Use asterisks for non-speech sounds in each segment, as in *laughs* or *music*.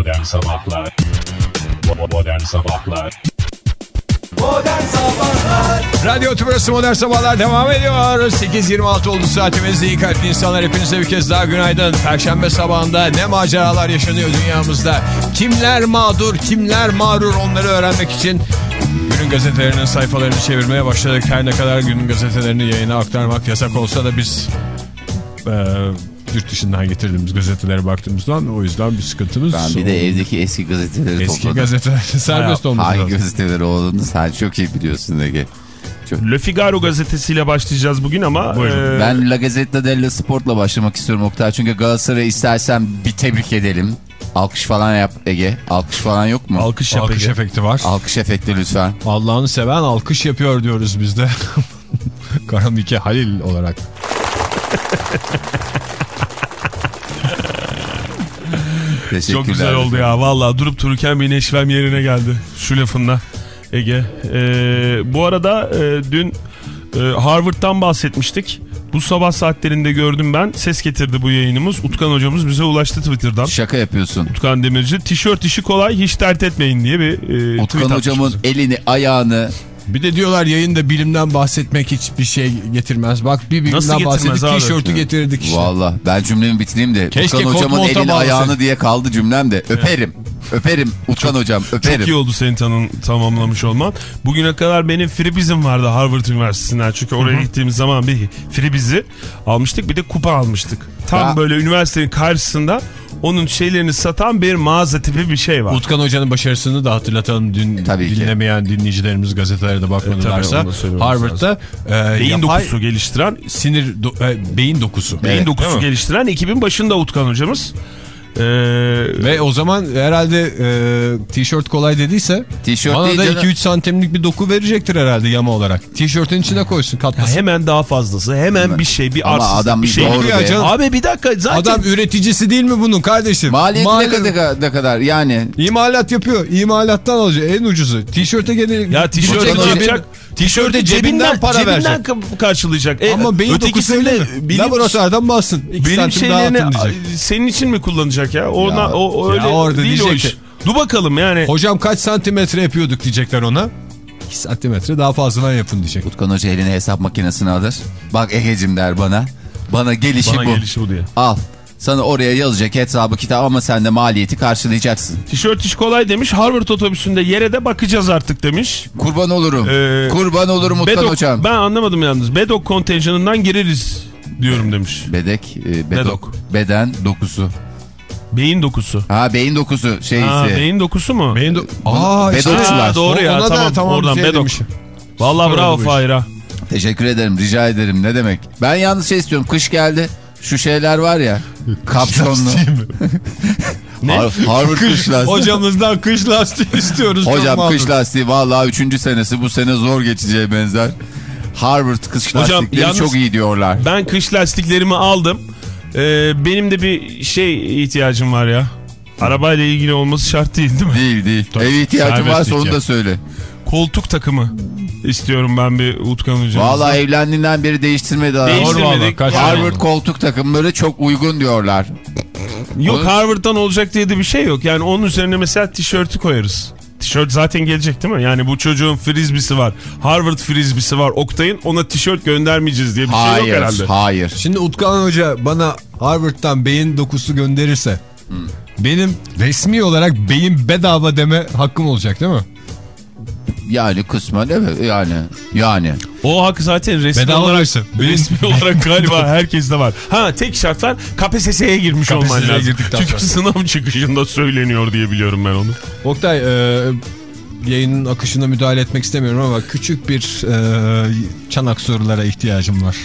Modern Sabahlar Modern Sabahlar Modern Sabahlar Radyo Tübrası Modern Sabahlar devam ediyor. 8.26 oldu saatimiz. İyi kalpli insanlar hepinize bir kez daha günaydın. Perşembe sabahında ne maceralar yaşanıyor dünyamızda. Kimler mağdur, kimler mağrur onları öğrenmek için günün gazetelerinin sayfalarını çevirmeye başladık. Her ne kadar günün gazetelerini yayına aktarmak yasak olsa da biz... E, yurt dışından getirdiğimiz gazetelere baktığımızdan o yüzden bir sıkıntımız Ben bir de evdeki eski gazeteleri Eski topladım. gazeteler *laughs* serbest olması Hangi lazım. gazeteleri olduğunu sen çok iyi biliyorsun Ege. Le Figaro gazetesiyle başlayacağız bugün ama Buyurun. e, Ben La Gazzetta dello Sport'la başlamak istiyorum Oktay. Çünkü Galatasaray'ı istersen bir tebrik edelim. Alkış falan yap Ege. Alkış falan yok mu? alkış yap Alkış Ege. efekti var. Alkış efekti lütfen. Allah'ını seven alkış yapıyor diyoruz biz de. *laughs* Karamike Halil olarak. *laughs* Teşekkürler. Çok güzel oldu ya valla durup dururken bir neşvem yerine geldi şu lafınla Ege. E, bu arada e, dün e, Harvard'dan bahsetmiştik. Bu sabah saatlerinde gördüm ben. Ses getirdi bu yayınımız. Utkan hocamız bize ulaştı Twitter'dan. Şaka yapıyorsun. Utkan Demirci. Tişört işi kolay hiç dert etmeyin diye bir e, Utkan hocamın elini ayağını Bir de diyorlar yayında bilimden bahsetmek hiçbir şey getirmez. Bak bir Nasıl bilimden bahsedip abi? tişörtü getirdik işte. Valla ben cümlemi bitireyim de Keşke Utkan hocamın elini bağlasaydık. ayağını diye kaldı cümlem de. Öperim. Öperim Utkan hocam öperim. Çok iyi oldu senin tanım, tamamlamış olman. Bugüne kadar benim freebizim vardı Harvard Üniversitesi'nden. Çünkü oraya gittiğimiz zaman bir freebizi almıştık. Bir de kupa almıştık. Tam Ya. böyle üniversitenin karşısında onun şeylerini satan bir mağaza tipi bir şey var. Utkan Hoca'nın başarısını da hatırlatalım. Dün Tabii ki. dinlemeyen dinleyicilerimiz gazetelere de bakmadılarsa. E, Harvard'da e, beyin yapay dokusu geliştiren, sinir do- e, beyin dokusu. beyin Evet, dokusu geliştiren ekibin başında Utkan hocamız. Ee, Ve o zaman herhalde e, tişört kolay dediyse Tişört bana değil da canım. 2-3 santimlik bir doku verecektir herhalde yama olarak. Tişörtün içine koysun ya katlasın. hemen daha fazlası, hemen bir şey, bir arsızlık, adam bir şey. doğru Ya canım. Abi bir dakika zaten Adam üreticisi değil mi bunun kardeşim? Maliyeti ne Maliyet- kadar, ne kadar yani İmalat yapıyor. İmalattan alacak en ucuzu. Tişörte gene Ya tişörte ne yapacak? Tişörte cebinden para cebinden verecek. ka- karşılayacak. E, Ama beyin dokusu ötekisinde öyle mi? bilim, Laboratuvardan bassın. İki daha şeylerini atın diyecek. a- senin için mi kullanacak ya? Ona, Ya, o, o ya öyle orada değil o diyecek iş. ki- Dur bakalım yani. Hocam kaç santimetre yapıyorduk diyecekler ona. 2 santimetre daha fazladan yapın diyecek. Utkan Hoca eline hesap makinesini alır. Bak Ege'cim der bana. Bana gelişi Bana bu. gelişi bu diye. Al. Sana oraya yazacak hesabı kitap ama sen de maliyeti karşılayacaksın. Tişört iş kolay demiş. Harvard otobüsünde yere de bakacağız artık demiş. Kurban olurum. Ee, Kurban olurum Utkan Bedok, Hocam. ben anlamadım yalnız. Bedok kontenjanından gireriz diyorum demiş. Bedek, e, bedok, Bedok. beden dokusu. Beyin dokusu. Ha beyin dokusu şeysi. Ha, beyin dokusu mu? Beyin do- Aa. Bedokçular. Ha, doğru ya Ona da tamam, oradan şey Bedok. demişim. Vallahi Süper bravo oldu bu iş. Fahir ha. Teşekkür ederim rica ederim ne demek. Ben yalnız şey istiyorum kış geldi. Şu şeyler var ya *laughs* kapşonlu. *laughs* Ne? Har- Harvard kış lastiği. Hocamızdan kış lastiği istiyoruz. Hocam kış lastiği vallahi 3. senesi bu sene zor geçeceğe benzer. Harvard kış Hocam, lastikleri yalnız- çok iyi diyorlar. Ben kış lastiklerimi aldım. Ee, benim de bir şey ihtiyacım var ya. Arabayla ilgili olması şart değil değil mi? Değil değil. Ev ihtiyacın varsa onu da söyle. Koltuk takımı istiyorum ben bir Utkan hocam. Vallahi evlendiğinden beri değiştirmedi. Değiştirmedik. Harvard koltuk takımları çok uygun diyorlar. Yok Onu- Harvard'dan olacak diye de bir şey yok. Yani onun üzerine mesela tişörtü koyarız. Tişört zaten gelecek değil mi? Yani bu çocuğun frizbisi var. Harvard frizbisi var. Oktay'ın ona tişört göndermeyeceğiz diye bir şey yok Hayır, herhalde. hayır. Şimdi Utkan Hoca bana Harvard'dan beyin dokusu gönderirse benim resmi olarak beyin bedava deme hakkım olacak değil mi? Yani kısmen evet yani. Yani. O hak zaten resmi Bedava olarak, versin. *laughs* resmi olarak galiba herkeste var. Ha tek şart var KPSS'ye girmiş KPSS'ye olman lazım. Çünkü sonra. sınav çıkışında söyleniyor diye biliyorum ben onu. Oktay e, yayının akışına müdahale etmek istemiyorum ama küçük bir e, çanak sorulara ihtiyacım var.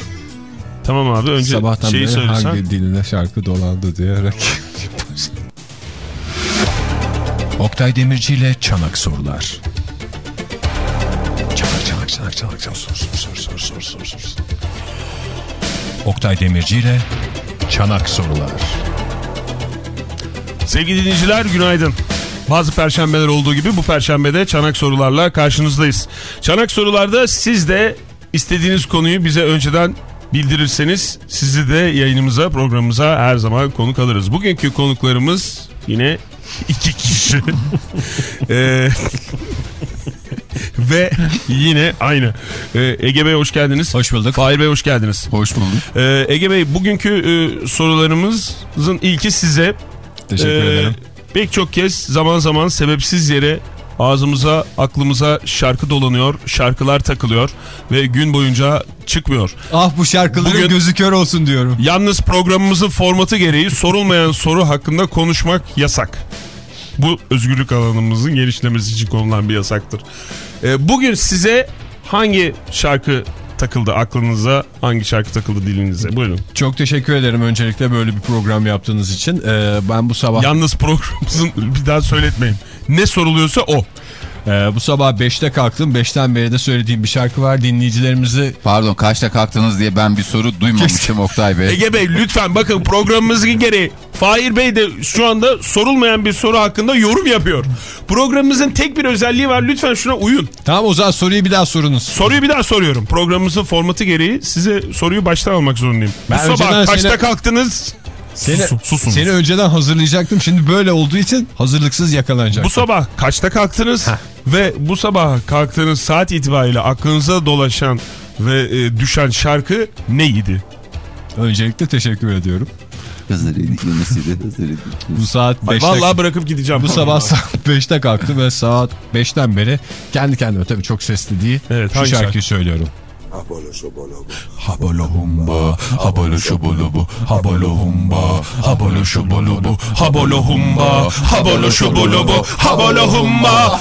Tamam abi önce Sabahtan şeyi söylesen. hangi diline şarkı dolandı diyerek. Oktay Demirci ile çanak sorular. Çanak sor sor sor sor sor sor sor. sor. Oktay Demirci ile çanak sorular. Sevgili dinleyiciler günaydın. Bazı perşembeler olduğu gibi bu perşembede çanak sorularla karşınızdayız. Çanak sorularda siz de istediğiniz konuyu bize önceden bildirirseniz sizi de yayınımıza programımıza her zaman konuk alırız. Bugünkü konuklarımız yine iki kişi. *laughs* Ee, ve yine aynı. Ee, Ege Bey hoş geldiniz. Hoş bulduk. Fahir Bey hoş geldiniz. Hoş bulduk. Ee, Ege Bey bugünkü e, sorularımızın ilki size. Teşekkür Ee, ederim. Pek çok kez zaman zaman sebepsiz yere ağzımıza aklımıza şarkı dolanıyor, şarkılar takılıyor ve gün boyunca çıkmıyor. Ah bu şarkıların Bugün- gözü kör olsun diyorum. Yalnız programımızın formatı gereği sorulmayan soru hakkında konuşmak yasak. Bu özgürlük alanımızın genişlemesi için konulan bir yasaktır. Ee, bugün size hangi şarkı takıldı aklınıza, hangi şarkı takıldı dilinize? Buyurun. Çok teşekkür ederim öncelikle böyle bir program yaptığınız için. Ee, ben bu sabah Yalnız programımızın bir daha söyletmeyin. Ne soruluyorsa o. e, bu sabah 5'te kalktım. 5'ten beri de söylediğim bir şarkı var. Dinleyicilerimizi Pardon kaçta kalktınız diye ben bir soru duymamışım *laughs* Oktay Bey. Ege Bey lütfen bakın programımızın gereği Fahir Bey de şu anda sorulmayan bir soru hakkında yorum yapıyor. Programımızın tek bir özelliği var lütfen şuna uyun. Tamam o zaman soruyu bir daha sorunuz. Soruyu bir daha soruyorum. Programımızın formatı gereği size soruyu baştan almak zorundayım. Ben Bu sabah kaçta seni- kalktınız? Seni, Susun, seni önceden hazırlayacaktım. Şimdi böyle olduğu için hazırlıksız yakalanacak. Bu sabah kaçta kalktınız? Ve bu sabah kalktığınız saat itibariyle aklınıza dolaşan ve e, düşen şarkı neydi? Öncelikle teşekkür ediyorum. Hazırıydık yemesiyle hazırıydık. Bu saat Ay, 5'te Vallahi bırakıp gideceğim. bu sabah saat *laughs* 5'te kalktım ve saat 5'ten beri kendi kendime tabii çok sesli değil. Evet, şu şarkıyı şarkı? söylüyorum. Habolo humba, habolo habolo humba, habolo şubulubu, habolo humba, habolo şubulubu, habolo humba.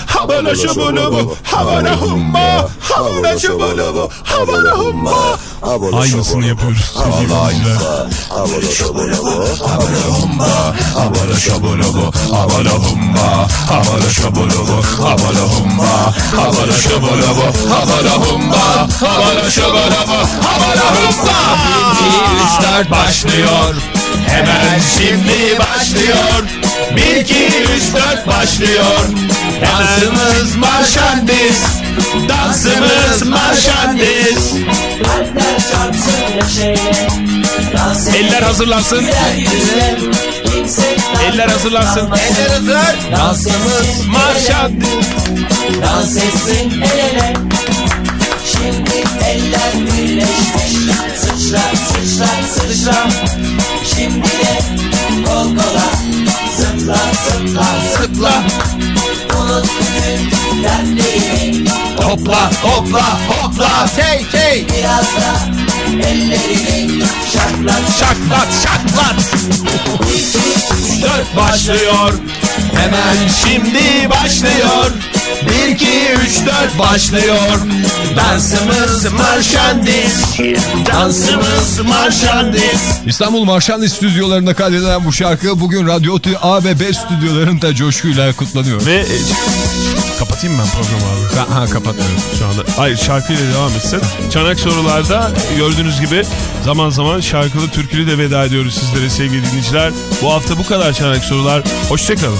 Aynısını yapıyoruz. habalo şubulubu, habalo humba, habalo şubulubu, habalo humba, habalo şubulubu, habalo humba, habalo habalo humba, habalo şubulubu, habalo humba. 3, 4 başlıyor. Hemen şimdi başlıyor. 1, 2, 3, 4 başlıyor. Dansımız marşandiz. Dansımız marşandiz. Eller hazırlansın. Eller hazırlansın. Eller hazır Dansımız Marşandiz. Dans etsin el ele Şimdi eller birleşmiş. Sıçra sıçra sıçra Şimdi kol kola Zıpla zıpla zıpla Unut bütün dertlerini Hopla hopla hopla. Hey hey. Biraz da ellerini şaklat Şaklat şaklat. 4 başlıyor. Hemen şimdi başlıyor. 1, 2, 3, 4 başlıyor. Dansımız marşandiz. Dansımız marşandiz. İstanbul Marşanlı stüdyolarında kaydedilen bu şarkı bugün Radyo A ve B stüdyolarında coşkuyla kutlanıyor. Ve e, kapatayım ben programı abi. Ben, ha kapatmıyorum. Şu anda. Hayır şarkıyla devam etsin. Çanak sorularda gördüğünüz gibi zaman zaman şarkılı türkülü de veda ediyoruz sizlere sevgili dinleyiciler. Bu hafta bu kadar çanak sorular. Hoşçakalın.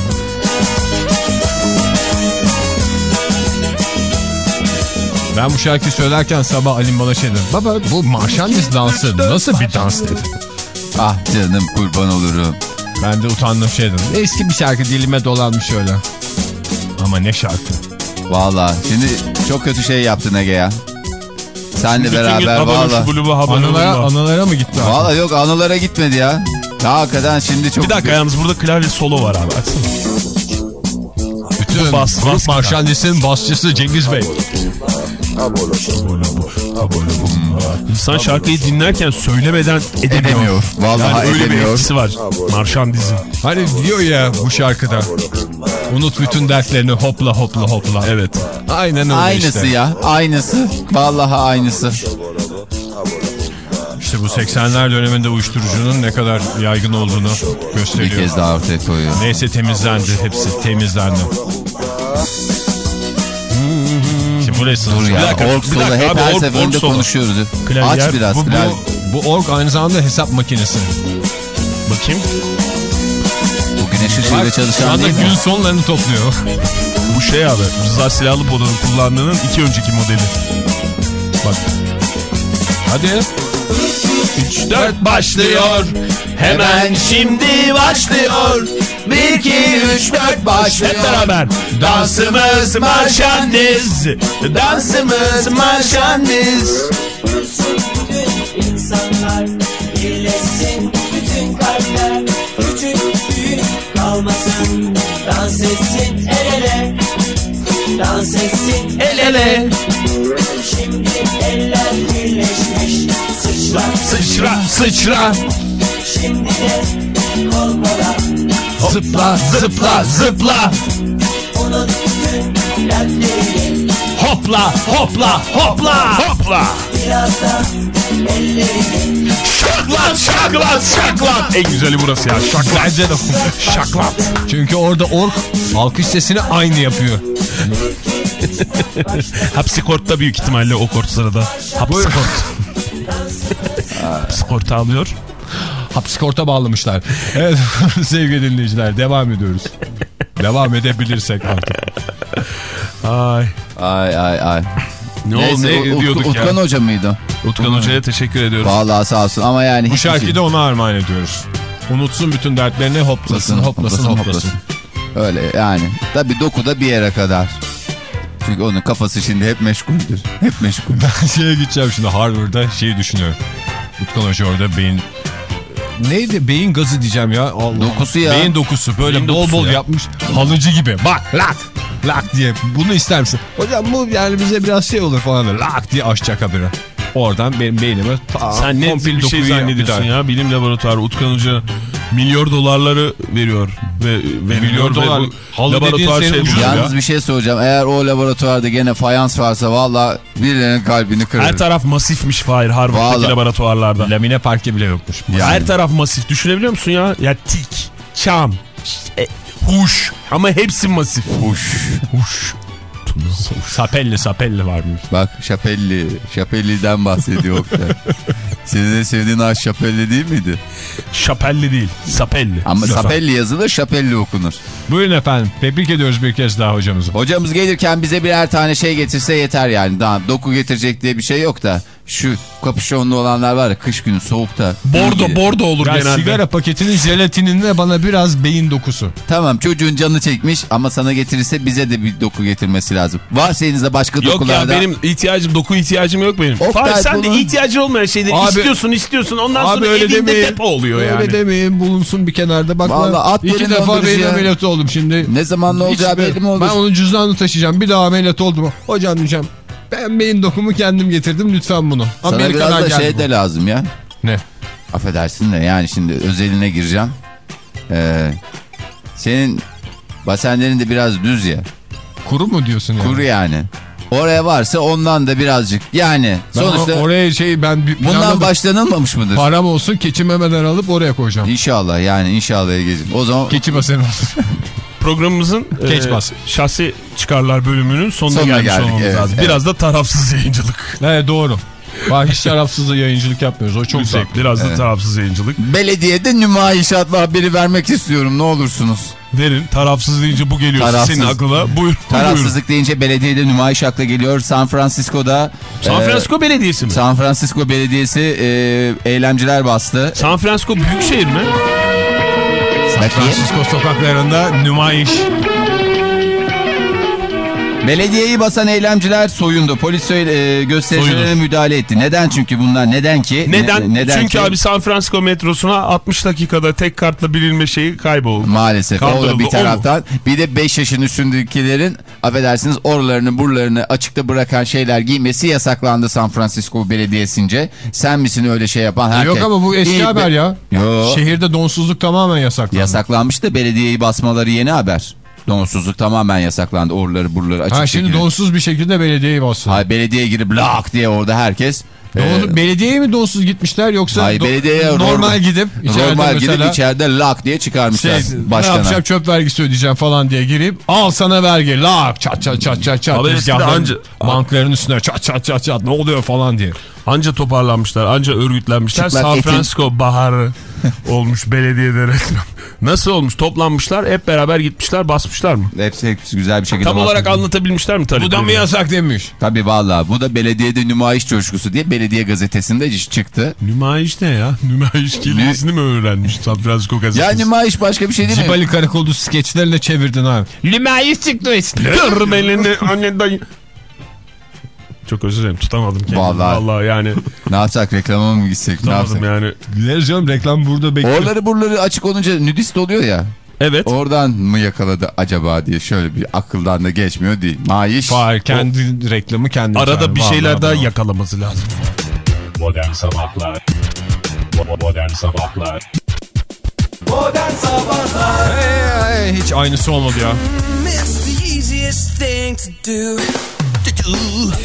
Ben bu şarkıyı söylerken sabah Alim bana şey dedi. Baba bu Marşanlis dansı nasıl bir dans dedi. Ah canım kurban olurum. Ben de utandım şey dedim. Eski bir şarkı dilime dolanmış öyle. Ama ne şarkı. Valla şimdi çok kötü şey yaptın Ege ya. Senle Bütün beraber valla. Anılara, anılara mı gitti? Valla yok anılara gitmedi ya. Ya hakikaten şimdi çok... Bir dakika yalnız burada klavye solo var abi. Açsana. Bütün bas- grup bas- Marşanlis'in basçısı Cengiz Bey. İnsan şarkıyı dinlerken söylemeden edemiyor. Edemiyor. Vallahi Yani öyle bir edemiyor. etkisi var. Marşandizm. Hani diyor ya bu şarkıda. Unut bütün dertlerini hopla hopla hopla. Evet. Aynen öyle Aynısı işte. ya. Aynısı. Vallahi aynısı. İşte bu 80'ler döneminde uyuşturucunun ne kadar yaygın olduğunu Bir gösteriyor. kez daha ortaya koyuyor. Neyse temizlendi hepsi temizlendi. Şimdi burası. Dur Bir ya. dakika, ork bir dakika hep abi, her ork- seferinde ork konuşuyoruz. Klavyer, Aç biraz. Bu, klavye. bu, bu org aynı zamanda hesap makinesi. Bakayım. Bu güneş ışığıyla çalışan anda değil gün mi? sonlarını topluyor. Bu şey abi. Rıza Silahlı Poda'nın kullandığının iki önceki modeli. Bak. Hadi. 3 4 başlıyor. Hemen şimdi başlıyor. 1 2 3 4 başlıyor. Hep beraber. Dansımız marşandiz. Dansımız marşandiz. Dursun bütün insanlar Birleşsin bütün kalpler Küçük büyük kalmasın Dans etsin el ele Dans etsin El ele. Şimdi eller birleşmiş Sıçra Sıçra sıçra. Şimdi de kol kola Zıpla zıpla zıpla. Hopla hopla hopla hopla. Biraz da ellerini Şaklat şaklat şaklat. En güzeli burası ya şaklat. Bence de Şaklat. Çünkü orada ork alkış sesini aynı yapıyor. *laughs* Hapsi kortta büyük ihtimalle o kort sırada. Hapsi kort. Hapsi kortu alıyor. Hapskorta bağlamışlar. *laughs* Evet *laughs* sevgili dinleyiciler devam ediyoruz. devam edebilirsek artık. Ay. Ay ay ay. Ne oldu Neyse, ne Ut- diyorduk Utkan ya. Hoca mıydı? Utkan Hoca'ya teşekkür ediyoruz. Vallahi sağ olsun ama yani Bu şarkıyı da ona armağan ediyoruz. Unutsun bütün dertlerini hoplasın hoplasın hoplasın. Öyle yani. Tabii dokuda bir yere kadar. Çünkü onun kafası şimdi hep meşguldür. Hep meşgul. *laughs* Şeye gideceğim şimdi Harvard'da şeyi düşünüyorum. Utkan Hoca orada beyin... Neydi? Beyin gazı diyeceğim ya. Allah. Dokusu ya. Beyin dokusu. Böyle Beyin bol dokusu bol ya. yapmış. Halıcı gibi. Bak lak. Lak diye. Bunu ister misin? Hocam bu yani bize biraz şey olur falan. Lak diye açacak haberi. Oradan benim beynime ta, Sen ne komple bir şey zannediyorsun ya bilim laboratuvarı Utkan Hoca milyar dolarları veriyor ve veriliyor Milyar ve dolar. bu dediğin laboratuvar şey ucuz ya. Yalnız bir şey soracağım. Eğer o laboratuvarda gene fayans varsa valla birilerinin kalbini kırır. Her taraf masifmiş Fahir Harvard'daki Vallahi. laboratuvarlarda. Lamine parke bile yokmuş. Yani. Her taraf masif düşünebiliyor musun ya? Ya tik, çam, e, huş ama hepsi masif. Huş. Huş. *laughs* Sapelli sapelli varmış. Bak Şapelli. Şapelli'den bahsediyor Oktay. *laughs* Senin en sevdiğin ağaç Şapelli değil miydi? Şapelli değil, sapelli. Ama Lütfen. Sapelli yazılır Şapelli okunur. Buyurun efendim. Tebrik ediyoruz bir kez daha hocamızı. Hocamız gelirken bize birer tane şey getirse yeter yani. Daha doku getirecek diye bir şey yok da. Şu kapüşonlu olanlar var ya kış günü soğukta. Bordo, bordo olur Ya genelde. sigara paketinin jelatininde bana biraz beyin dokusu. Tamam çocuğun canı çekmiş ama sana getirirse bize de bir doku getirmesi lazım. Varsa elinizde başka Yok dokularda. ya benim ihtiyacım, doku ihtiyacım yok benim. Fahir sen de bunu- ihtiyacın olmayan şeyleri Abi- istiyorsun istiyorsun ondan Abi sonra öyle elinde demeyin. depo oluyor yani. Öyle demeyin bulunsun bir kenarda. Bak Vallahi at iki defa beyin ya. ameliyatı oldum şimdi. Ne zaman ne olacağı belli mi olur? Ben onun cüzdanını taşıyacağım. Bir daha ameliyat oldum. Hocam diyeceğim. Ben beyin dokumu kendim getirdim lütfen bunu. Sana Amerika'dan biraz da şey bu. de lazım ya. Ne? Affedersin de yani şimdi özeline gireceğim. Ee, senin basenlerin de biraz düz ya. Kuru mu diyorsun yani? Kuru yani. Oraya varsa ondan da birazcık. Yani Ben sonuçta oraya şey ben bundan planladım. başlanılmamış mıdır? Param olsun keçi memeden alıp oraya koyacağım. İnşallah yani inşallah Ege'ciğim. O zaman Keçi baseni olsun. *laughs* Programımızın Geç e, bas. şahsi çıkarlar bölümünün sonuna, Sonuna gelmiş geldik, olmamız evet, lazım. evet. Biraz da tarafsız yayıncılık. evet doğru. Bak hiç tarafsız yayıncılık yapmıyoruz. O çok zevkli. Biraz da Evet. tarafsız yayıncılık. belediyede nümayişatla haberi vermek istiyorum ne olursunuz. Verin. Tarafsız deyince bu geliyorsa Tarafsız. senin aklına. Buyur. buyurun. Tarafsızlık deyince belediyede nümayiş akla geliyor. San Francisco'da San e, Francisco Belediyesi mi? San Francisco Belediyesi e, eylemciler bastı. San Francisco büyük şehir mi? Bakayım. Francisco sokaklarında nümayiş. Belediyeyi basan eylemciler soyundu. Polis e, göstericilerine Soyunur. müdahale etti. Neden çünkü bunlar? Neden ki? Neden? Ne- neden Çünkü ki? abi San Francisco metrosuna 60 dakikada tek kartla bilinme şeyi kayboldu. Maalesef o da Kaldırıldı, bir taraftan. Bir de 5 yaşın üstündekilerin affedersiniz oralarını buralarını açıkta bırakan şeyler giymesi yasaklandı San Francisco Belediyesi'nce. Sen misin öyle şey yapan? Herkes. Yok ama bu eski İyi, haber be- ya. Yok. Şehirde donsuzluk tamamen yasaklandı. Yasaklanmış da belediyeyi basmaları yeni haber. Donsuzluk tamamen yasaklandı. Oraları buraları açık Ha şimdi şekilde. donsuz bir şekilde belediyeyi bastı. Hayır belediyeye girip lak diye orada herkes. Doğru, e, belediyeye mi donsuz gitmişler yoksa Hayır, belediyeye normal normal- gidip içeride normal mesela gidip içeride lak diye çıkarmışlar şey, ne başkana. yapacağım çöp vergisi ödeyeceğim falan diye girip al sana vergi lak çat çat çat çat çat anca- bankların üstüne çat çat çat çat ne oluyor falan diye. Anca toparlanmışlar, anca örgütlenmişler. Çıplak San etin- Francisco baharı. *laughs* olmuş belediyede reklam. Nasıl olmuş? Toplanmışlar hep beraber gitmişler basmışlar mı? Hepsi, hepsi güzel bir şekilde Tam olarak anlatabilmişler mi Bu da mı yasak demiş. Tabii valla bu da belediyede nümayiş coşkusu diye belediye gazetesinde çıktı. Nümayiş ne ya? Nümayiş kelimesini mi öğrenmiş San Francisco Ya gazetesi? nümayiş başka bir şey değil mi? Cibali Karakolu skeçlerine çevirdin abi. Limayis çıktı işte. Kır belini anne dayı. Çok özür dilerim tutamadım kendimi. Vallahi. Vallahi, yani *laughs* Ne yapsak reklama mı gitsek ne tutamadım yapsak? yani. Güleriz canım reklam burada bekliyor. Oraları buraları açık olunca nüdist oluyor ya. Evet. Oradan mı yakaladı acaba diye şöyle bir akıldan da geçmiyor değil. Mayiş. Fahir kendi reklamı kendi Arada çağırır. bir şeyler Vallahi daha bravo. yakalaması lazım. Modern Sabahlar Modern Sabahlar Modern Sabahlar Hey, hey, hiç aynısı olmadı ya.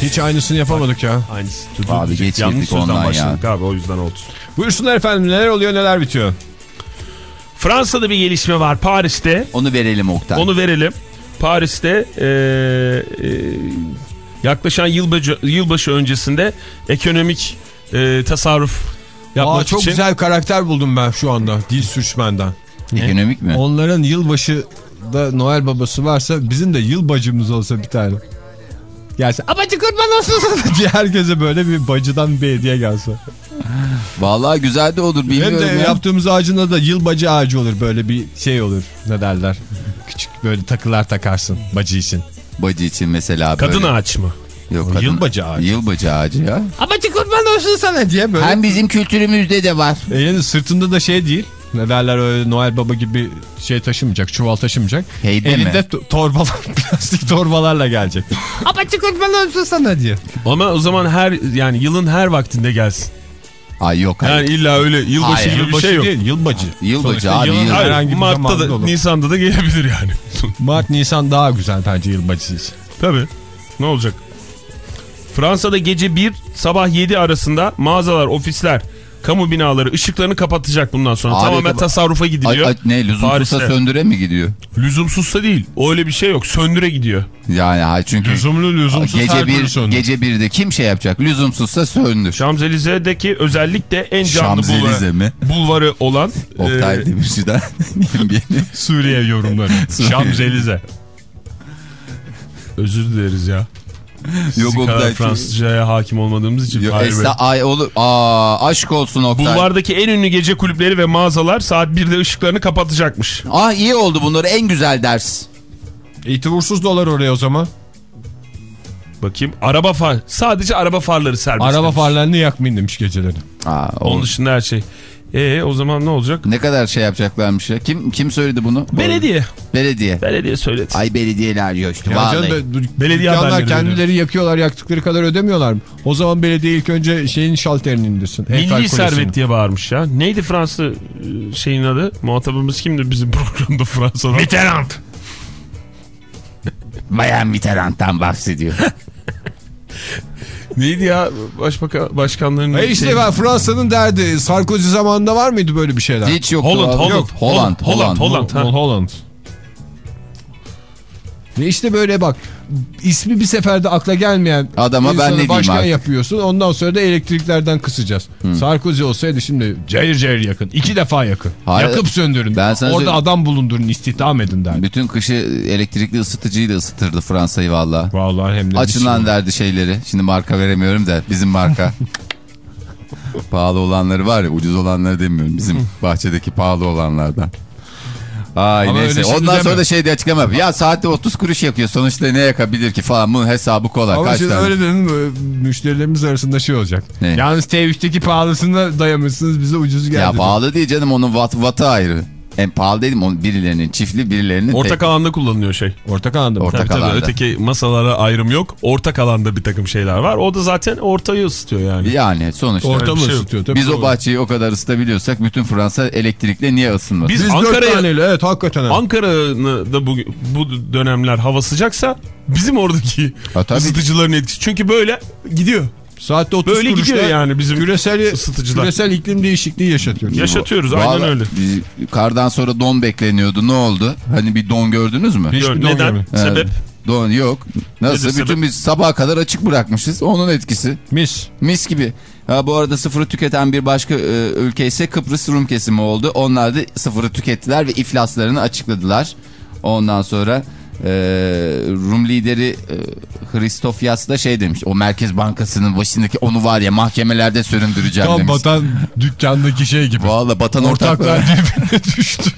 Hiç aynısını yapamadık ya. Aynısı. Abi geçirdik Yanlış sözden ondan ya. abi o yüzden oldu. Buyursunlar efendim neler oluyor neler bitiyor. Fransa'da bir gelişme var Paris'te. Onu verelim Oktay. Onu verelim. Paris'te eee, eee, yaklaşan yılbaşı, yılbaşı öncesinde ekonomik eee, tasarruf yapmak Aa, çok için güzel karakter buldum ben şu anda dil sürçmenden. Ekonomik mi? Onların yılbaşı da Noel babası varsa bizim de yılbacımız olsa bir tane. Gelse abacı kurban olsun sana *laughs* diye herkese böyle bir bacıdan bir hediye gelse. Vallahi güzel de olur Hem bilmiyorum de ya. yaptığımız ağacında da yılbacı ağacı olur böyle bir şey olur ne derler. Küçük böyle takılar takarsın bacı için. Bacı için mesela böyle. kadın ağaç mı? Yok, kadın- Yılbacı ağacı. Yılbacı ağacı ya. Abacı kurban olsun sana diye böyle. Hem bizim kültürümüzde de var. E yani sırtında da şey değil. Ne derler öyle Noel Baba gibi şey taşımayacak, çuval taşımayacak. Heyde Elinde mi? to- torbalar, *laughs* plastik torbalarla gelecek. Abacı kurban olsun sana diye. Ama o zaman her yani yılın her vaktinde gelsin. Ay yok hayır. Yani illa öyle yılbaşı Hayır, gibi bir Yılbaşı şey yok. değil, yılbacı. Yılbacı Sonuçta abi, yılın yıl- herhangi bir Mart'ta da olur. Nisan'da da gelebilir yani. *laughs* Mart, Nisan daha güzel bence yılbacısı için. Tabii. Ne olacak? Fransa'da gece 1 sabah 7 arasında mağazalar, ofisler, kamu binaları ışıklarını kapatacak bundan sonra. Abi, Tamamen tasarrufa Ay, gidiliyor. ay, ne lüzumsuzsa Paris'te. söndüre mi gidiyor? Lüzumsuzsa değil. Öyle bir şey yok. Söndüre gidiyor. Yani hayır çünkü Lüzumlu lüzumsuz gece bir söndür. gece birde kim şey yapacak? Lüzumsuzsa söndür. Şamzelize'deki özellikle en canlı bulvarı, mi? bulvarı olan Oktay e, Demirci'den *laughs* Suriye yorumları. Şamzelize. özür dileriz ya. Yok Sizin kadar Oktay. Fransızcaya hakim olmadığımız için. Yok, esta, ay olur. Aa, aşk olsun Oktay. Bulvardaki en ünlü gece kulüpleri ve mağazalar saat 1'de ışıklarını kapatacakmış. Ah iyi oldu bunları en güzel ders. İtibursuz dolar oraya o zaman. Bakayım. Araba far. Sadece araba farları serbest. Araba demiş. farlarını yakmayın demiş geceleri. Aa, Onun dışında her şey. E o zaman ne olacak? Ne kadar şey yapacaklarmış ya? Kim kim söyledi bunu? Belediye. Belediye. Belediye söyledi. Ay belediyeler diyor işte. Ya canım, Belediye haberleri kendileri yakıyorlar yaktıkları kadar ödemiyorlar mı? O zaman belediye ilk önce şeyin şalterini indirsin. Milli servet diye bağırmış ya. Neydi Fransa e, şeyin adı? Muhatabımız kimdi bizim *laughs* programda Fransa'da? Mitterrand. Bayan Mitterrand'dan bahsediyor. *laughs* Neydi ya başbakan başkanlarının E işte şeyi? ben Fransa'nın derdi. Sarkozy zamanında var mıydı böyle bir şeyler? Hiç yok. Holland, Holland, Yok. Holland, Holland, Holland. Holland. Holland. Ve işte böyle bak ismi bir seferde akla gelmeyen Adama ben ne diyeyim başkan artık? yapıyorsun. Ondan sonra da elektriklerden kısacağız. Sarkozy olsaydı şimdi cayır cayır yakın. iki defa yakın. Hayır, Yakıp söndürün. ben sana Orada söyleyeyim. adam bulundurun istihdam edin derdi. Bütün kışı elektrikli ısıtıcıyla ısıtırdı Fransa'yı valla. Vallahi hem de Açın şey- derdi şeyleri. Şimdi marka veremiyorum da bizim marka. *laughs* pahalı olanları var ya ucuz olanları demiyorum. Bizim bahçedeki pahalı olanlardan. Ay Ama neyse. Ondan sonra da şey diye açıklama. Ya saatte 30 kuruş yakıyor. Sonuçta ne yakabilir ki falan. Bunun hesabı kolay. Ama Kaç şimdi tane? öyle dedim müşterilerimiz arasında şey olacak. Ne? Yalnız T3'teki pahalısını dayamışsınız bize ucuz geldi. Ya pahalı değil canım onun watt, wattı ayrı. En pahalı dedim onun birilerinin çiftli birilerinin Ortak tek. alanda kullanılıyor şey. Ortak alanda? Ortak Tabii tabii alanda. öteki masalara ayrım yok. Ortak alanda bir takım şeyler var. O da zaten ortayı ısıtıyor yani. Yani sonuçta. Orta mı bir şey ısıtıyor? Tabii Biz o doğru. bahçeyi o kadar ısıtabiliyorsak bütün Fransa elektrikle niye ısınmasın? Biz, Biz Ankara'ya taneyle evet hakikaten. ha. Ankara'nın da bu, bu dönemler hava sıcaksa bizim oradaki Ha, tabii. ısıtıcıların etkisi. Çünkü böyle gidiyor. Saatte 30 Böyle kuruşla gidiyor yani bizim küresel, ısıtıcılar. küresel iklim değişikliği yaşatıyoruz. Yaşatıyoruz aynen Vallahi öyle. biz- kardan sonra don bekleniyordu. Ne oldu? Hani bir don gördünüz mü? Hiçbir don Neden? görmedim. Evet. Sebep? Don yok. Nasıl? Nedir Bütün sebep? biz sabaha kadar açık bırakmışız. Onun etkisi. Mis. Mis gibi. Ha, bu arada sıfırı tüketen bir başka e, ülke ise Kıbrıs Rum kesimi oldu. Onlar da sıfırı tükettiler ve iflaslarını açıkladılar. Ondan sonra e, Rum lideri e, Hristofyas da şey demiş. O Merkez Bankası'nın başındaki onu var ya mahkemelerde süründüreceğim Tam demiş. batan dükkandaki şey gibi. Valla batan ortaklar. Ortaklar *laughs* birbirine düştü.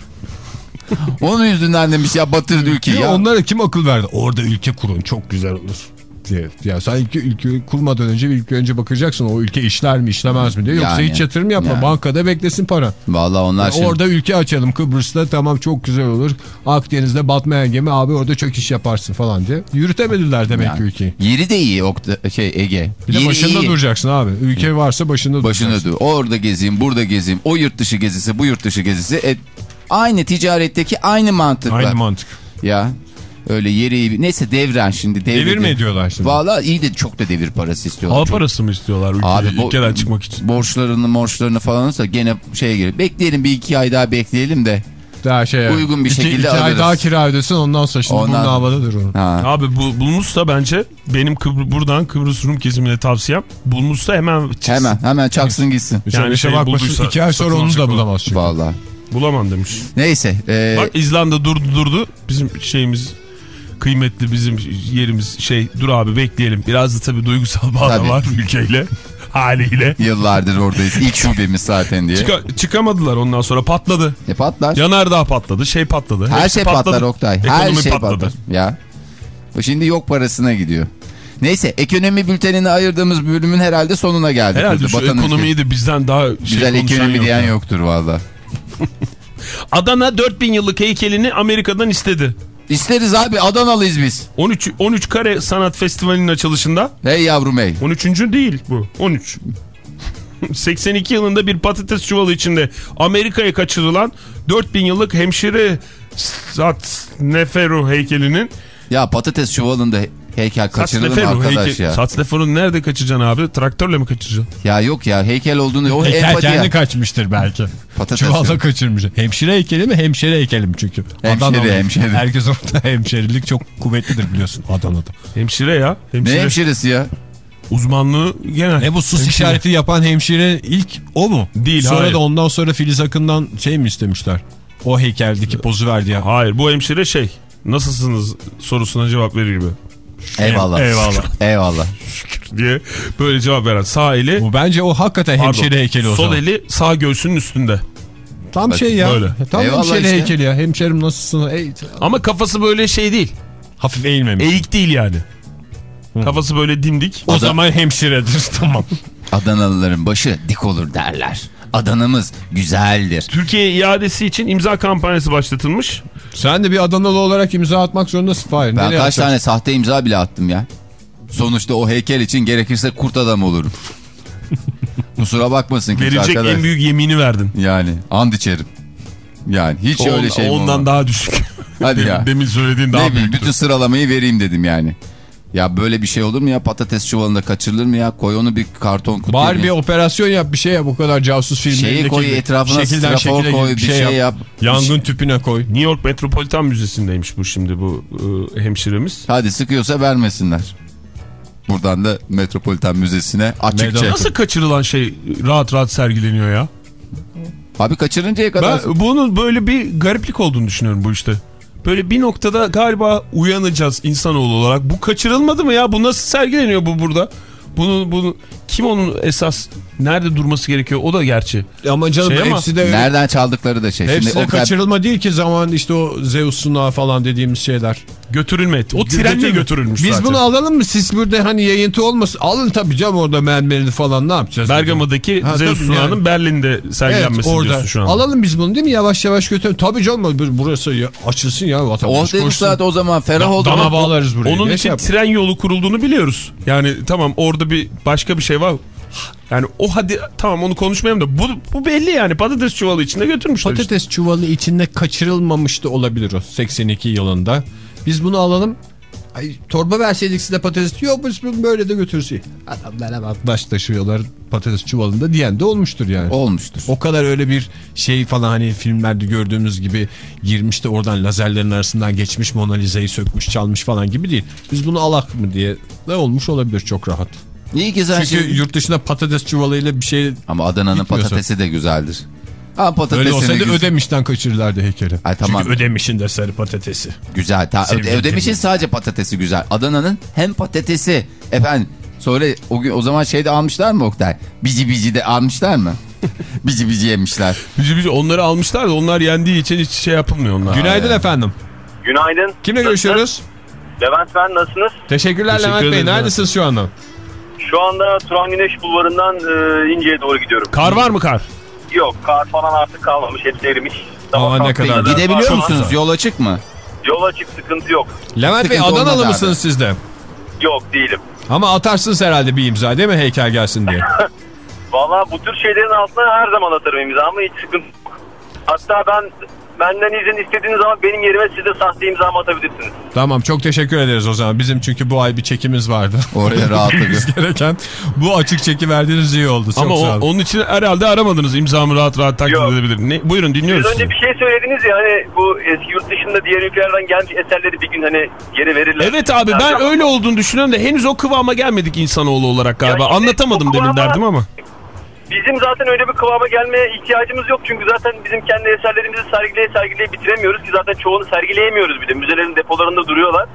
Onun yüzünden demiş ya batırdı ülkeyi ya. onlara kim akıl verdi? Orada ülke kurun çok güzel olur diye. Ya sen ülke, ülke kurmadan önce ülke önce bakacaksın o ülke işler mi işlemez mi diye. Yoksa Yani. hiç yatırım yapma. Yani. Bankada beklesin para. Valla onlar Yani şimdi... Orada ülke açalım Kıbrıs'ta tamam çok güzel olur. Akdeniz'de batmayan gemi abi orada çok iş yaparsın falan diye. Yürütemediler demek Yani. ki ülkeyi. Yeri de iyi Okta- şey Ege. Bir de Yeri başında iyi. duracaksın abi. Ülke varsa başında Başına duracaksın. dur. Orada gezeyim, burada gezeyim. O yurt dışı gezisi, bu yurt dışı gezisi. E, aynı ticaretteki aynı mantıkla. Aynı mantık. Ya öyle yeri. Neyse devren şimdi. Devir, Devir mi ediyorlar şimdi? Valla iyi de çok da devir parası istiyorlar. Hava Çok- parası mı istiyorlar ülke, Abi bu- ülkeden çıkmak için? Borçlarını morçlarını falan olsa gene şeye gelir. Bekleyelim bir iki ay daha bekleyelim de. Daha şey Uygun bir iki, şekilde iki ay alırız. daha kira ödesin ondan sonra şimdi Ondan- bunun havadadır o. Ha. Abi bu bulmuşsa bence benim Kıbr buradan Kıbrıs Rum kesimine tavsiyem bulmuşsa hemen çıksın. Hemen hemen çaksın gitsin. Yani Yani işe şey bakmasın bulduysa iki ay sonra onu da bulamaz çünkü. Valla. Bulamam demiş. Neyse. e, Bak İzlanda durdu durdu. Bizim şeyimiz kıymetli bizim yerimiz şey dur abi bekleyelim. Biraz da tabii duygusal bağ da Tabii. var ülkeyle *laughs* haliyle. yıllardır oradayız. İlk şubemiz zaten diye. Çıka- çıkamadılar ondan sonra patladı. E patlar. Yanardağ patladı, şey patladı. Her Hepsi şey patladı. patlar Oktay. Her Ekonomi şey patladı. patlar. Ya. Şimdi yok parasına gidiyor. Neyse ekonomi bültenini ayırdığımız bölümün herhalde sonuna geldik. Herhalde burada. şu Batan ekonomiyi ülke. de bizden daha şey Güzel ekonomi yok diyen ya. yoktur valla. *laughs* Adana 4000 yıllık heykelini Amerika'dan istedi. İsteriz abi Adanalıyız biz. 13 13 Kare Sanat Festivali'nin açılışında Hey yavrum hey. 13. değil bu. 13. 82 *laughs* yılında bir patates çuvalı içinde Amerika'ya kaçırılan 4000 yıllık hemşire Sat Neferu heykelinin Ya patates çuvalında heykel kaçırılır mı arkadaş heykel- ya? Sat Neferu'nu nerede kaçıracaksın abi? Traktörle mi kaçıracaksın? Ya yok ya heykel olduğunu o Heykel empati kendi ya. kaçmıştır belki. Patates Çuvalda kaçırmış. Hemşire heykeli mi? Hemşire heykeli mi çünkü? Hemşire, hemşire. Herkes orada *laughs* hemşerilik çok kuvvetlidir biliyorsun Adana'da. Hemşire ya. Ne Hemşire. hemşiresi ya? Uzmanlığı genel. Ne bu sus Hemşire. işareti yapan hemşire ilk o mu? Değil, Sonra hayır. da ondan sonra Filiz Akın'dan şey mi istemişler? O heykeldeki pozu verdi ya. Hayır bu hemşire şey. Nasılsınız sorusuna cevap verir gibi. Eyvallah. Eyvallah. Eyvallah. diye böyle cevap veren sağ eli Bu bence o hakikaten pardon, hemşire heykeli o sol zaman. eli sağ göğsünün üstünde. Tam şey ya. böyle. Tam Eyvallah hemşire işte. heykeli ya. Hemşerim nasılsın? Ey, Ama kafası böyle şey değil. hafif eğilmemiş. Eğik değil yani. Kafası böyle dimdik. o zaman hemşiredir *laughs* tamam. Adanalıların başı dik olur derler. Adanamız güzeldir. Türkiye iadesi için imza kampanyası başlatılmış. Sen de bir Adanalı olarak imza atmak zorundasın Fahir. Ben Nereye kaç tane sahte imza bile attım ya. Sonuçta o heykel için gerekirse kurt adam olurum. *laughs* Kusura bakmasın kimse Verecek arkadaş. en büyük yemini verdin. Yani and içerim. Yani hiç öyle On- şey mi Ondan olmaz? daha düşük. Hadi ya. *laughs* Demin söylediğin daha büyük. bütün sıralamayı vereyim dedim yani. Ya böyle bir şey olur mu ya patates çuvalında kaçırılır mı ya? Koy onu bir karton kutuya. Bari bir operasyon yap bir şey yap bu kadar casus filmlerindeki Şeyi koy etrafına strafor koy bir şey, yap. Yangın tüpüne koy. New York Metropolitan Müzesi'ndeymiş bu şimdi bu e, hemşiremiz. Hadi sıkıyorsa vermesinler. Buradan da Metropolitan Müzesi'ne açıkça. Nasıl kaçırılan şey rahat rahat sergileniyor ya? Abi kaçırıncaya kadar. Ben bunun böyle bir gariplik olduğunu düşünüyorum bu işte. Böyle bir noktada galiba uyanacağız insanoğlu olarak. Bu kaçırılmadı mı ya? Bu nasıl sergileniyor bu burada? Bunu bunu kim onun esas nerede durması gerekiyor? O da gerçi. Ama canım Şey ama- hepsi de Nereden çaldıkları da şey. hepsi Şimdi de o kadar- kaçırılma değil ki zaman işte o Zeus sunağı falan dediğimiz şeyler. Götürülme etti. O trenle Götürme. götürülmüş Biz zaten. bunu alalım mı? Siz burada hani yayıntı olmasın. Alın tabii canım orada mermerini falan ne yapacağız? Bergama'daki Ha, Zeus sunağının yani. Berlin'de Evet sergilenmesi orada. diyorsun şu an. Alalım biz bunu değil mi? Yavaş yavaş götürelim. Tabii canım burası ya, açılsın ya vatandaş. Oh dedi koşsun. zaten o zaman ferah oldu. Dana bağlarız buraya. Onun Ne için şey tren yolu kurulduğunu biliyoruz. Yani tamam orada bir başka bir şey var. Yani o hadi tamam onu konuşmayalım da bu, bu belli yani patates çuvalı içinde götürmüşler işte. Patates çuvalı içinde kaçırılmamış da olabilir o 82 yılında. Biz bunu alalım Ay, torba verseydik size patates. Yok bunu böyle de götürsün. Adamlar hemen taş taşıyorlar patates çuvalında diyen de olmuştur yani. Olmuştur. O kadar öyle bir şey falan hani filmlerde gördüğümüz gibi girmiş de oradan lazerlerin arasından geçmiş Mona Lisa'yı sökmüş çalmış falan gibi değil. Biz bunu alak mı diye de olmuş olabilir çok rahat. İyi ki sen Çünkü şimdi- yurt dışında patates çuvalıyla bir şey Ama Adana'nın patatesi de güzeldir. Ha patatesini öyle olsaydı güzel. ödemişten kaçırırlardı heykeli. Ay, tamam. Çünkü ödemişin de sarı patatesi. Güzel. Ta, Sevgili ödemişin sadece patatesi güzel. Adana'nın hem patatesi efendim sonra o gün o zaman şeyde almışlar mı Oktay? Bici bici de almışlar mı? *laughs* bici bici yemişler. Bizi bizi onları almışlar da onlar yendiği için hiç şey yapılmıyor onlar. Günaydın efendim. Günaydın. Kimle görüşüyoruz? Levent ben nasılsınız? Teşekkürler Teşekkür Levent Bey. Neredesiniz şu anda? Şu anda Turan Güneş Bulvarı'ndan e, İnce'ye doğru gidiyorum. Kar var mı kar? Yok kar falan artık kalmamış. Hepsi erimiş. Aa, ne kadar da Gidebiliyor var musunuz? Yol açık mı? Yol açık sıkıntı yok. Levent Bey Adanalı mısınız siz de? Yok değilim. Ama atarsınız herhalde bir imza değil mi heykel gelsin diye. *laughs* Valla bu tür şeylerin altına her zaman atarım imza ama hiç sıkıntı yok. Hatta ben benden izin istediğiniz zaman benim yerime siz de sahte imzamı atabilirsiniz. tamam çok teşekkür ederiz o zaman. Bizim çünkü bu ay bir çekimiz vardı. Oraya *laughs* rahatlık. Biz gereken bu açık çeki verdiğiniz iyi oldu. Çok Ama sağ o- onun için herhalde aramadınız imzamı rahat rahat taklit Yok. edebilir. Ne, buyurun dinliyoruz Siz önce bir şey söylediniz ya hani bu eski yurt dışında diğer ülkelerden gelmiş eserleri bir gün hani geri verirler. Evet abi ben öyle olduğunu düşünüyorum da henüz o kıvama gelmedik insanoğlu olarak galiba. Ya şimdi Anlatamadım demin derdim ama. Bizim zaten öyle bir kıvama gelmeye ihtiyacımız yok. Çünkü zaten bizim kendi eserlerimizi sergileye sergileye bitiremiyoruz ki zaten çoğunu sergileyemiyoruz bile. Müzelerin depolarında duruyorlar.